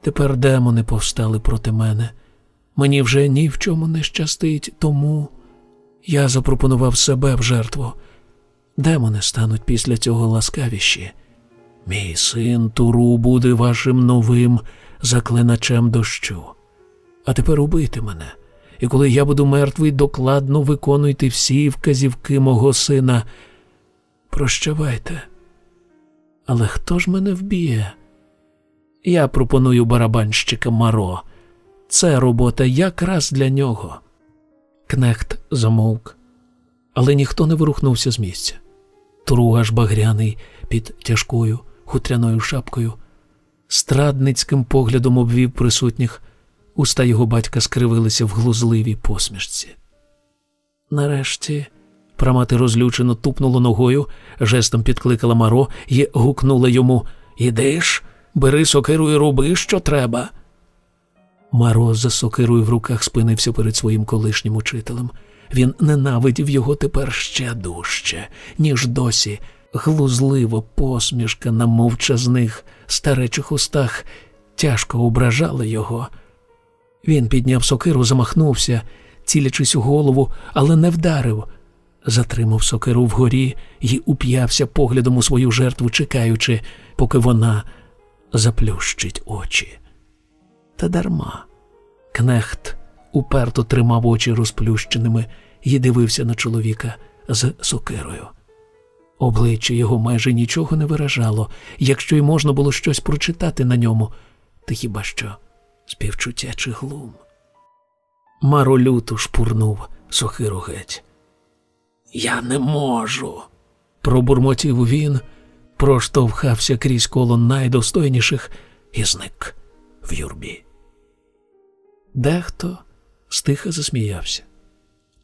Тепер демони повстали проти мене. Мені вже ні в чому не щастить, тому я запропонував себе в жертву. Демони стануть після цього ласкавіші. Мій син Туру буде вашим новим заклиначем дощу. А тепер убийте мене, і коли я буду мертвий, докладно виконуйте всі вказівки мого сина. Прощавайте. Але хто ж мене вб'є? Я пропоную барабанщика Маро. Це робота якраз для нього. Кнехт замовк, але ніхто не вирухнувся з місця. Туру аж багряний під тяжкою хутряною шапкою, страдницьким поглядом обвів присутніх, уста його батька скривилися в глузливій посмішці. Нарешті прамати розлючено тупнула ногою, жестом підкликала Маро і гукнула йому Ідиш, бери сокиру і роби, що треба. Маро за сокирою в руках спинився перед своїм колишнім учителем. Він ненавидів його тепер ще дужче, ніж досі. Глузлива посмішка на мовчазних старечих устах тяжко ображала його. Він підняв сокиру, замахнувся, цілячись у голову, але не вдарив. Затримав сокиру вгорі і уп'явся поглядом у свою жертву, чекаючи, поки вона заплющить очі. Та дарма. Кнехт уперто тримав очі розплющеними і дивився на чоловіка з сокирою. Обличчя його майже нічого не виражало, якщо й можна було щось прочитати на ньому, та хіба що співчуття чи глум. Маро люто шпурнув сокиру геть. Я не можу. пробурмотів він, проштовхався крізь коло найдостойніших і зник в юрбі. Дехто стиха засміявся.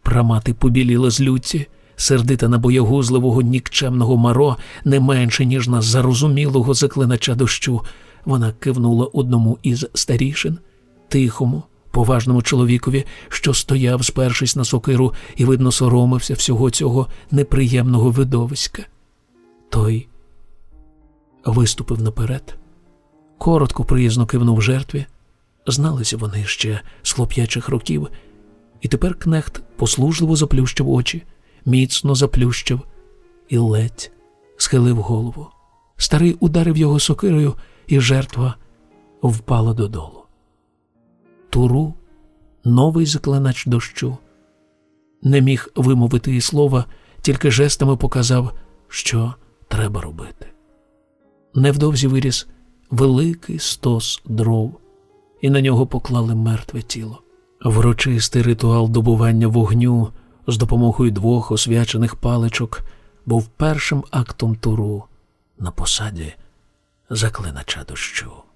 Прамати побіліла з люті, сердита на боягузливого нікчемного маро не менше, ніж на зарозумілого заклинача дощу. Вона кивнула одному із старішин, тихому, поважному чоловікові, що стояв, спершись на сокиру, і, видно, соромився всього цього неприємного видовиська. Той виступив наперед, коротко приязно кивнув жертві. Зналися вони ще з хлоп'ячих років, і тепер кнехт послужливо заплющив очі, міцно заплющив і ледь схилив голову. Старий ударив його сокирою, і жертва впала додолу. Туру, новий заклинач дощу, не міг вимовити і слова, тільки жестами показав, що треба робити. Невдовзі виріс великий стос дров і на нього поклали мертве тіло. Врочистий ритуал добування вогню з допомогою двох освячених паличок був першим актом туру на посаді заклинача дощу.